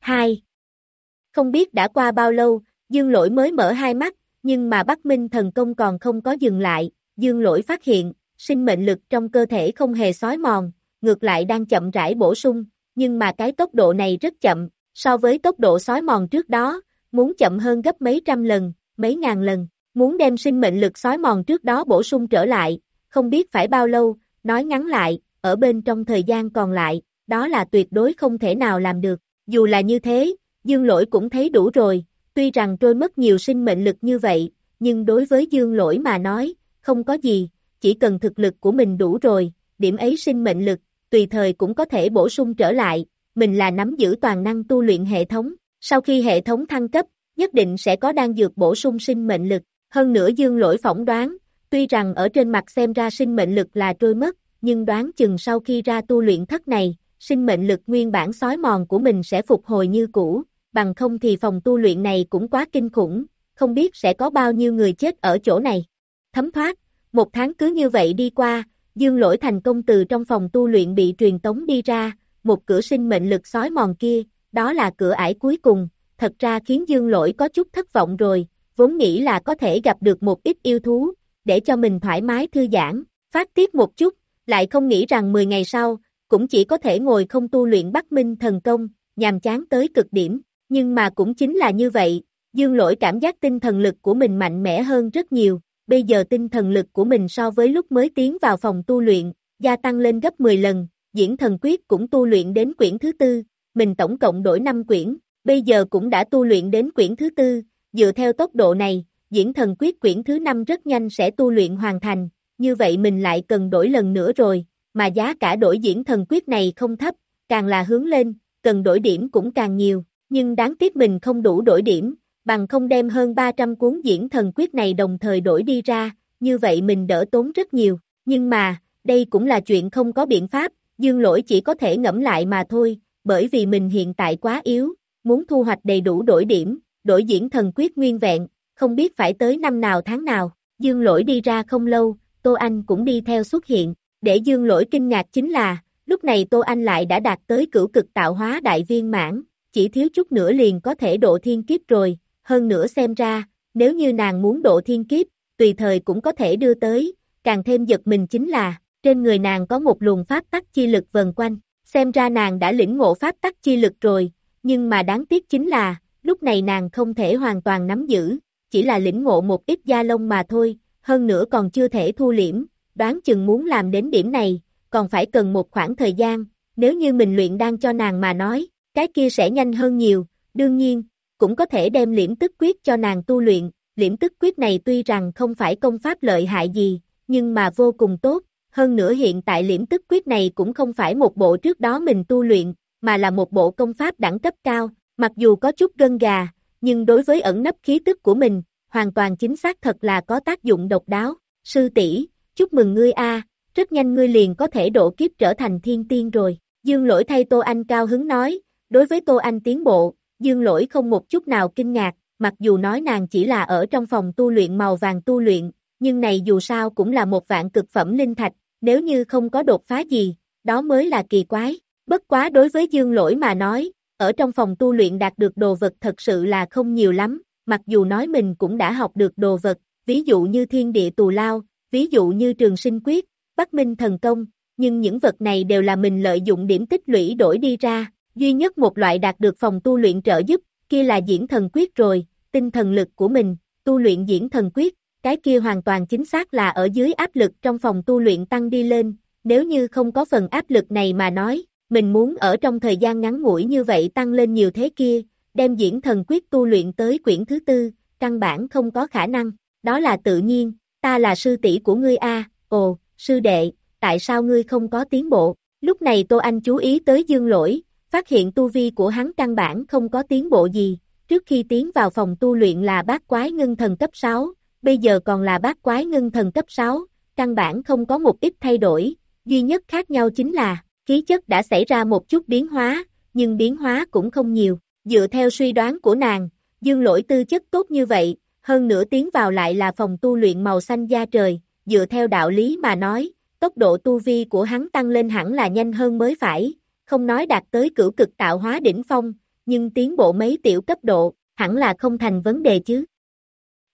2. Không biết đã qua bao lâu, Dương lỗi mới mở hai mắt, nhưng mà Bắc Minh thần công còn không có dừng lại, Dương lỗi phát hiện, sinh mệnh lực trong cơ thể không hề sói mòn, ngược lại đang chậm rãi bổ sung, nhưng mà cái tốc độ này rất chậm, so với tốc độ sói mòn trước đó, muốn chậm hơn gấp mấy trăm lần, mấy ngàn lần, muốn đem sinh mệnh lực sói mòn trước đó bổ sung trở lại, không biết phải bao lâu, nói ngắn lại, ở bên trong thời gian còn lại, đó là tuyệt đối không thể nào làm được, dù là như thế, dương lỗi cũng thấy đủ rồi, tuy rằng trôi mất nhiều sinh mệnh lực như vậy, nhưng đối với dương lỗi mà nói, không có gì, chỉ cần thực lực của mình đủ rồi, điểm ấy sinh mệnh lực, tùy thời cũng có thể bổ sung trở lại, mình là nắm giữ toàn năng tu luyện hệ thống, sau khi hệ thống thăng cấp, nhất định sẽ có đan dược bổ sung sinh mệnh lực, hơn nữa dương lỗi phỏng đoán, tuy rằng ở trên mặt xem ra sinh mệnh lực là trôi mất, nhưng đoán chừng sau khi ra tu luyện thất này, sinh mệnh lực nguyên bản sói mòn của mình sẽ phục hồi như cũ, bằng không thì phòng tu luyện này cũng quá kinh khủng, không biết sẽ có bao nhiêu người chết ở chỗ này. Thấm thoát, một tháng cứ như vậy đi qua, dương lỗi thành công từ trong phòng tu luyện bị truyền tống đi ra, một cửa sinh mệnh lực sói mòn kia, đó là cửa ải cuối cùng, thật ra khiến dương lỗi có chút thất vọng rồi, vốn nghĩ là có thể gặp được một ít yêu thú, để cho mình thoải mái thư giãn, phát tiết một chút, lại không nghĩ rằng 10 ngày sau, cũng chỉ có thể ngồi không tu luyện Bắc Minh thần công, nhàm chán tới cực điểm. Nhưng mà cũng chính là như vậy, dương lỗi cảm giác tinh thần lực của mình mạnh mẽ hơn rất nhiều, bây giờ tinh thần lực của mình so với lúc mới tiến vào phòng tu luyện, gia tăng lên gấp 10 lần, diễn thần quyết cũng tu luyện đến quyển thứ tư, mình tổng cộng đổi 5 quyển, bây giờ cũng đã tu luyện đến quyển thứ tư, dựa theo tốc độ này, diễn thần quyết quyển thứ 5 rất nhanh sẽ tu luyện hoàn thành, như vậy mình lại cần đổi lần nữa rồi, mà giá cả đổi diễn thần quyết này không thấp, càng là hướng lên, cần đổi điểm cũng càng nhiều, nhưng đáng tiếc mình không đủ đổi điểm, bằng không đem hơn 300 cuốn diễn thần quyết này đồng thời đổi đi ra, như vậy mình đỡ tốn rất nhiều, nhưng mà, đây cũng là chuyện không có biện pháp, dương lỗi chỉ có thể ngẫm lại mà thôi, bởi vì mình hiện tại quá yếu, muốn thu hoạch đầy đủ đổi điểm, đổi diễn thần quyết nguyên vẹn, không biết phải tới năm nào tháng nào, dương lỗi đi ra không lâu, Tô Anh cũng đi theo xuất hiện, để dương lỗi kinh ngạc chính là, lúc này Tô Anh lại đã đạt tới cửu cực tạo hóa đại viên mãn, chỉ thiếu chút nữa liền có thể độ thiên kiếp rồi, hơn nữa xem ra, nếu như nàng muốn độ thiên kiếp, tùy thời cũng có thể đưa tới, càng thêm giật mình chính là, trên người nàng có một luồng pháp tắc chi lực vần quanh, xem ra nàng đã lĩnh ngộ pháp tắc chi lực rồi, nhưng mà đáng tiếc chính là, lúc này nàng không thể hoàn toàn nắm giữ, chỉ là lĩnh ngộ một ít da lông mà thôi, hơn nữa còn chưa thể thu liễm, đoán chừng muốn làm đến điểm này, còn phải cần một khoảng thời gian, nếu như mình luyện đang cho nàng mà nói, cái kia sẽ nhanh hơn nhiều, đương nhiên, cũng có thể đem liễm tức quyết cho nàng tu luyện, liễm tức quyết này tuy rằng không phải công pháp lợi hại gì, nhưng mà vô cùng tốt, hơn nữa hiện tại liễm tức quyết này cũng không phải một bộ trước đó mình tu luyện, mà là một bộ công pháp đẳng cấp cao, mặc dù có chút gân gà, nhưng đối với ẩn nấp khí tức của mình, hoàn toàn chính xác thật là có tác dụng độc đáo. Sư tỷ, chúc mừng ngươi a, rất nhanh ngươi liền có thể độ kiếp trở thành thiên tiên rồi. Dương lỗi thay Tô Anh cao hứng nói, đối với Tô Anh tiến bộ, Dương lỗi không một chút nào kinh ngạc, mặc dù nói nàng chỉ là ở trong phòng tu luyện màu vàng tu luyện, nhưng này dù sao cũng là một vạn cực phẩm linh thạch, nếu như không có đột phá gì, đó mới là kỳ quái. Bất quá đối với Dương lỗi mà nói, ở trong phòng tu luyện đạt được đồ vật thật sự là không nhiều lắm, mặc dù nói mình cũng đã học được đồ vật, ví dụ như thiên địa tù lao, ví dụ như trường sinh quyết, bắc minh thần công, nhưng những vật này đều là mình lợi dụng điểm tích lũy đổi đi ra, duy nhất một loại đạt được phòng tu luyện trợ giúp, kia là diễn thần quyết rồi, tinh thần lực của mình, tu luyện diễn thần quyết, cái kia hoàn toàn chính xác là ở dưới áp lực trong phòng tu luyện tăng đi lên, nếu như không có phần áp lực này mà nói, mình muốn ở trong thời gian ngắn ngủi như vậy tăng lên nhiều thế kia, đem diễn thần quyết tu luyện tới quyển thứ tư, căn bản không có khả năng, đó là tự nhiên, ta là sư tỷ của ngươi a, ồ, sư đệ, tại sao ngươi không có tiến bộ, lúc này Tô Anh chú ý tới dương lỗi, phát hiện tu vi của hắn căn bản không có tiến bộ gì, trước khi tiến vào phòng tu luyện là bát quái ngưng thần cấp 6, bây giờ còn là bát quái ngưng thần cấp 6, căn bản không có một ít thay đổi, duy nhất khác nhau chính là, khí chất đã xảy ra một chút biến hóa, nhưng biến hóa cũng không nhiều, dựa theo suy đoán của nàng, dương lỗi tư chất tốt như vậy, hơn nữa tiến vào lại là phòng tu luyện màu xanh da trời, dựa theo đạo lý mà nói, tốc độ tu vi của hắn tăng lên hẳn là nhanh hơn mới phải, không nói đạt tới cửu cực tạo hóa đỉnh phong, nhưng tiến bộ mấy tiểu cấp độ, hẳn là không thành vấn đề chứ.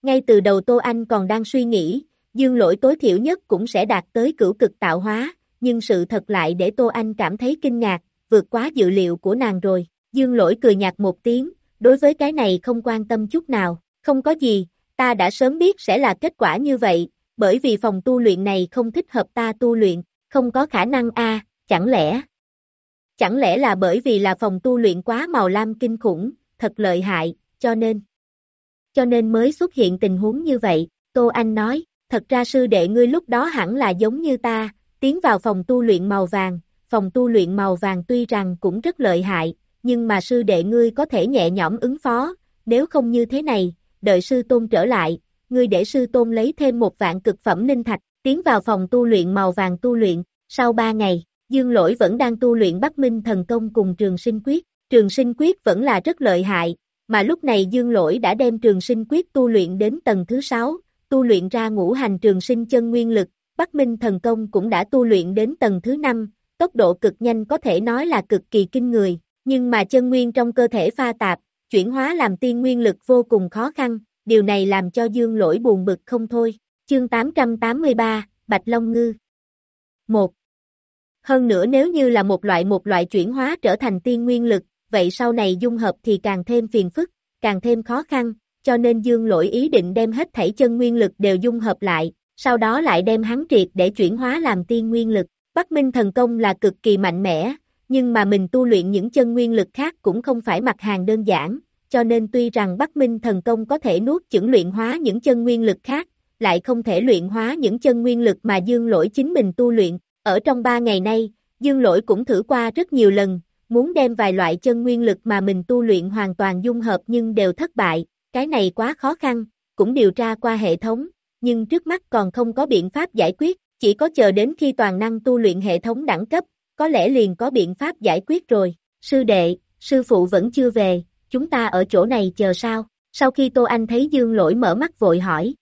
Ngay từ đầu Tô Anh còn đang suy nghĩ, dương lỗi tối thiểu nhất cũng sẽ đạt tới cửu cực tạo hóa, nhưng sự thật lại để Tô Anh cảm thấy kinh ngạc, vượt quá dự liệu của nàng rồi. Dương lỗi cười nhạt một tiếng, đối với cái này không quan tâm chút nào, không có gì, ta đã sớm biết sẽ là kết quả như vậy, bởi vì phòng tu luyện này không thích hợp ta tu luyện, không có khả năng a chẳng lẽ, Chẳng lẽ là bởi vì là phòng tu luyện quá màu lam kinh khủng, thật lợi hại, cho nên. Cho nên mới xuất hiện tình huống như vậy, Tô Anh nói, thật ra sư đệ ngươi lúc đó hẳn là giống như ta, tiến vào phòng tu luyện màu vàng, phòng tu luyện màu vàng tuy rằng cũng rất lợi hại, nhưng mà sư đệ ngươi có thể nhẹ nhõm ứng phó, nếu không như thế này, đợi sư tôn trở lại, ngươi để sư tôn lấy thêm một vạn cực phẩm linh thạch, tiến vào phòng tu luyện màu vàng tu luyện, sau ba ngày, Dương lỗi vẫn đang tu luyện Bắc Minh thần công cùng trường sinh quyết, trường sinh quyết vẫn là rất lợi hại, mà lúc này dương lỗi đã đem trường sinh quyết tu luyện đến tầng thứ 6, tu luyện ra ngũ hành trường sinh chân nguyên lực, Bắc Minh thần công cũng đã tu luyện đến tầng thứ 5, tốc độ cực nhanh có thể nói là cực kỳ kinh người, nhưng mà chân nguyên trong cơ thể pha tạp, chuyển hóa làm tiên nguyên lực vô cùng khó khăn, điều này làm cho dương lỗi buồn bực không thôi. Chương 883, Bạch Long Ngư 1. Hơn nữa nếu như là một loại một loại chuyển hóa trở thành tiên nguyên lực, vậy sau này dung hợp thì càng thêm phiền phức, càng thêm khó khăn, cho nên dương lỗi ý định đem hết thảy chân nguyên lực đều dung hợp lại, sau đó lại đem hắn triệt để chuyển hóa làm tiên nguyên lực. Bắc Minh thần công là cực kỳ mạnh mẽ, nhưng mà mình tu luyện những chân nguyên lực khác cũng không phải mặt hàng đơn giản, cho nên tuy rằng Bắc Minh thần công có thể nuốt chửng luyện hóa những chân nguyên lực khác, lại không thể luyện hóa những chân nguyên lực mà dương lỗi chính mình tu luyện, ở trong ba ngày nay, Dương Lỗi cũng thử qua rất nhiều lần, muốn đem vài loại chân nguyên lực mà mình tu luyện hoàn toàn dung hợp nhưng đều thất bại, cái này quá khó khăn, cũng điều tra qua hệ thống, nhưng trước mắt còn không có biện pháp giải quyết, chỉ có chờ đến khi toàn năng tu luyện hệ thống đẳng cấp, có lẽ liền có biện pháp giải quyết rồi. Sư đệ, sư phụ vẫn chưa về, chúng ta ở chỗ này chờ sao? Sau khi Tô Anh thấy Dương Lỗi mở mắt vội hỏi.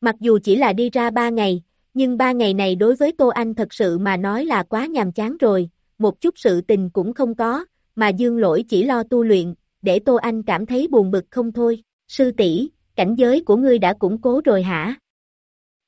Mặc dù chỉ là đi ra ba ngày, nhưng ba ngày này đối với Tô Anh thật sự mà nói là quá nhàm chán rồi, một chút sự tình cũng không có, mà dương lỗi chỉ lo tu luyện, để Tô Anh cảm thấy buồn bực không thôi. Sư tỷ cảnh giới của ngươi đã củng cố rồi hả?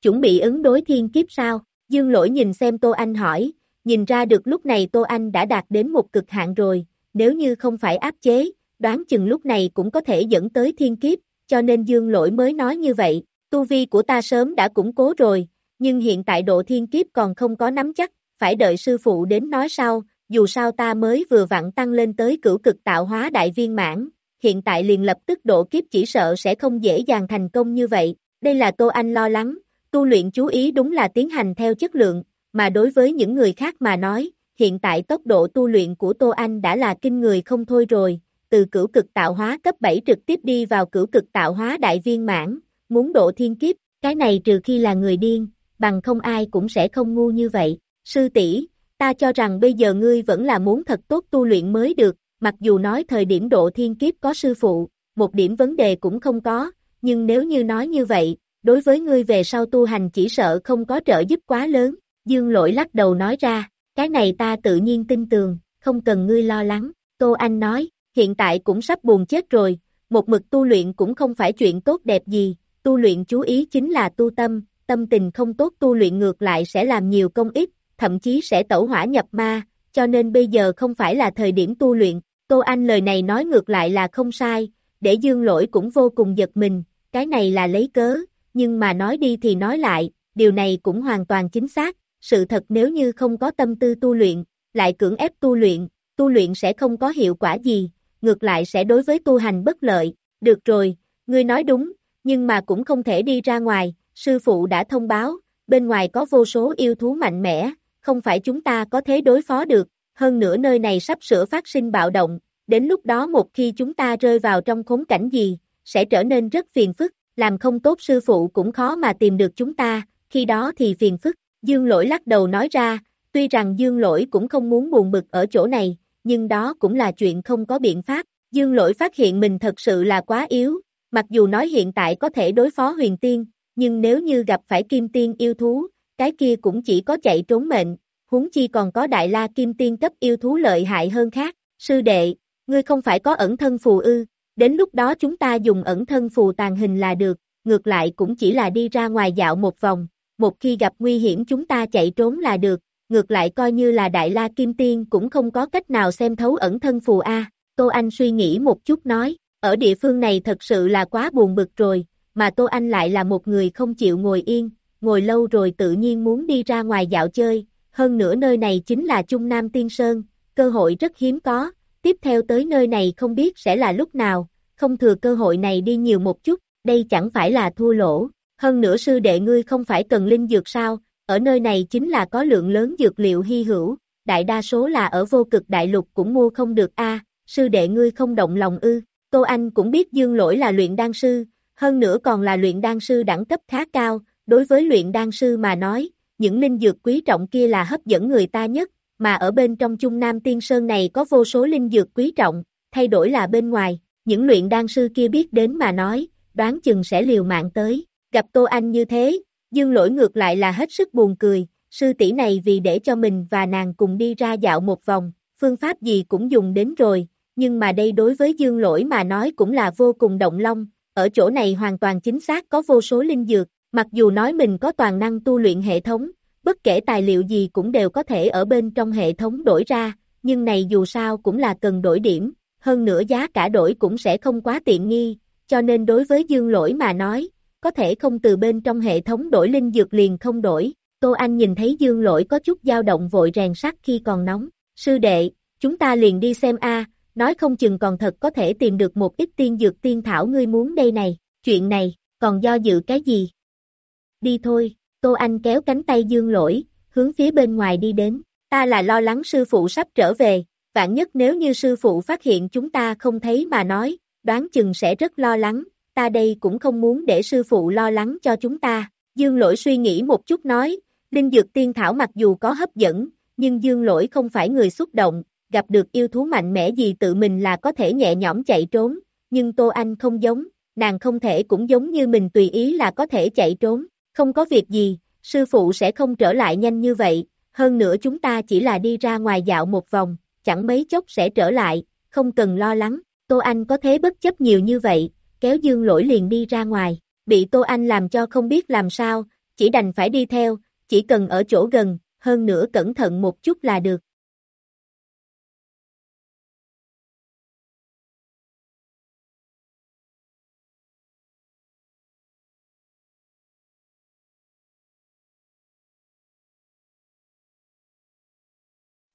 Chuẩn bị ứng đối thiên kiếp sao? Dương lỗi nhìn xem Tô Anh hỏi, nhìn ra được lúc này Tô Anh đã đạt đến một cực hạn rồi, nếu như không phải áp chế, đoán chừng lúc này cũng có thể dẫn tới thiên kiếp, cho nên dương lỗi mới nói như vậy, tu vi của ta sớm đã củng cố rồi, nhưng hiện tại độ thiên kiếp còn không có nắm chắc, phải đợi sư phụ đến nói sau, dù sao ta mới vừa vặn tăng lên tới cửu cực tạo hóa đại viên mãn, hiện tại liền lập tức độ kiếp chỉ sợ sẽ không dễ dàng thành công như vậy, đây là Tô Anh lo lắng, tu luyện chú ý đúng là tiến hành theo chất lượng, mà đối với những người khác mà nói, hiện tại tốc độ tu luyện của Tô Anh đã là kinh người không thôi rồi, từ cửu cực tạo hóa cấp 7 trực tiếp đi vào cửu cực tạo hóa đại viên mãn, muốn độ thiên kiếp, cái này trừ khi là người điên, bằng không ai cũng sẽ không ngu như vậy. Sư tỷ, ta cho rằng bây giờ ngươi vẫn là muốn thật tốt tu luyện mới được, mặc dù nói thời điểm độ thiên kiếp có sư phụ, một điểm vấn đề cũng không có, nhưng nếu như nói như vậy, đối với ngươi về sau tu hành chỉ sợ không có trợ giúp quá lớn, dương lỗi lắc đầu nói ra, cái này ta tự nhiên tin tường, không cần ngươi lo lắng, Tô Anh nói, hiện tại cũng sắp buồn chết rồi, một mực tu luyện cũng không phải chuyện tốt đẹp gì, tu luyện chú ý chính là tu tâm, tâm tình không tốt tu luyện ngược lại sẽ làm nhiều công ích, thậm chí sẽ tẩu hỏa nhập ma, cho nên bây giờ không phải là thời điểm tu luyện, Tô Anh lời này nói ngược lại là không sai, để dương lỗi cũng vô cùng giật mình, cái này là lấy cớ, nhưng mà nói đi thì nói lại, điều này cũng hoàn toàn chính xác, sự thật nếu như không có tâm tư tu luyện, lại cưỡng ép tu luyện, tu luyện sẽ không có hiệu quả gì, ngược lại sẽ đối với tu hành bất lợi, được rồi, ngươi nói đúng, nhưng mà cũng không thể đi ra ngoài, sư phụ đã thông báo, bên ngoài có vô số yêu thú mạnh mẽ, không phải chúng ta có thể đối phó được, hơn nữa nơi này sắp sửa phát sinh bạo động, đến lúc đó một khi chúng ta rơi vào trong khốn cảnh gì, sẽ trở nên rất phiền phức, làm không tốt sư phụ cũng khó mà tìm được chúng ta, khi đó thì phiền phức, dương lỗi lắc đầu nói ra, tuy rằng dương lỗi cũng không muốn buồn bực ở chỗ này, nhưng đó cũng là chuyện không có biện pháp, dương lỗi phát hiện mình thật sự là quá yếu, mặc dù nói hiện tại có thể đối phó huyền tiên, nhưng nếu như gặp phải kim tiên yêu thú, cái kia cũng chỉ có chạy trốn mệnh, huống chi còn có đại la kim tiên cấp yêu thú lợi hại hơn khác, sư đệ, ngươi không phải có ẩn thân phù ư, đến lúc đó chúng ta dùng ẩn thân phù tàn hình là được, ngược lại cũng chỉ là đi ra ngoài dạo một vòng, một khi gặp nguy hiểm chúng ta chạy trốn là được, ngược lại coi như là đại la kim tiên cũng không có cách nào xem thấu ẩn thân phù A, Tô Anh suy nghĩ một chút nói, ở địa phương này thật sự là quá buồn bực rồi, mà Tô Anh lại là một người không chịu ngồi yên, ngồi lâu rồi tự nhiên muốn đi ra ngoài dạo chơi, hơn nữa nơi này chính là Trung Nam Tiên Sơn, cơ hội rất hiếm có, tiếp theo tới nơi này không biết sẽ là lúc nào, không thừa cơ hội này đi nhiều một chút, đây chẳng phải là thua lỗ, hơn nữa sư đệ ngươi không phải cần linh dược sao, ở nơi này chính là có lượng lớn dược liệu hy hữu, đại đa số là ở vô cực đại lục cũng mua không được a sư đệ ngươi không động lòng ư, Tô Anh cũng biết dương lỗi là luyện đan sư, hơn nữa còn là luyện đan sư đẳng cấp khá cao, đối với luyện đan sư mà nói, những linh dược quý trọng kia là hấp dẫn người ta nhất, mà ở bên trong Trung Nam Tiên Sơn này có vô số linh dược quý trọng, thay đổi là bên ngoài, những luyện đan sư kia biết đến mà nói, đoán chừng sẽ liều mạng tới, gặp Tô Anh như thế, dương lỗi ngược lại là hết sức buồn cười, sư tỷ này vì để cho mình và nàng cùng đi ra dạo một vòng, phương pháp gì cũng dùng đến rồi, nhưng mà đây đối với dương lỗi mà nói cũng là vô cùng động long, ở chỗ này hoàn toàn chính xác có vô số linh dược, mặc dù nói mình có toàn năng tu luyện hệ thống, bất kể tài liệu gì cũng đều có thể ở bên trong hệ thống đổi ra, nhưng này dù sao cũng là cần đổi điểm, hơn nữa giá cả đổi cũng sẽ không quá tiện nghi, cho nên đối với dương lỗi mà nói, có thể không từ bên trong hệ thống đổi linh dược liền không đổi. Tô Anh nhìn thấy dương lỗi có chút dao động vội rèn sắt khi còn nóng. Sư đệ, chúng ta liền đi xem a nói không chừng còn thật có thể tìm được một ít tiên dược tiên thảo ngươi muốn đây này, chuyện này, còn do dự cái gì? Đi thôi, Tô Anh kéo cánh tay dương lỗi, hướng phía bên ngoài đi đến, ta là lo lắng sư phụ sắp trở về, vạn nhất nếu như sư phụ phát hiện chúng ta không thấy mà nói, đoán chừng sẽ rất lo lắng, ta đây cũng không muốn để sư phụ lo lắng cho chúng ta. Dương lỗi suy nghĩ một chút nói, Linh Dược Tiên Thảo mặc dù có hấp dẫn, nhưng Dương lỗi không phải người xúc động, gặp được yêu thú mạnh mẽ gì tự mình là có thể nhẹ nhõm chạy trốn, nhưng Tô Anh không giống, nàng không thể cũng giống như mình tùy ý là có thể chạy trốn, không có việc gì, sư phụ sẽ không trở lại nhanh như vậy, hơn nữa chúng ta chỉ là đi ra ngoài dạo một vòng, chẳng mấy chốc sẽ trở lại, không cần lo lắng, Tô Anh có thế bất chấp nhiều như vậy, kéo Dương lỗi liền đi ra ngoài, bị Tô Anh làm cho không biết làm sao, chỉ đành phải đi theo, chỉ cần ở chỗ gần, hơn nữa cẩn thận một chút là được.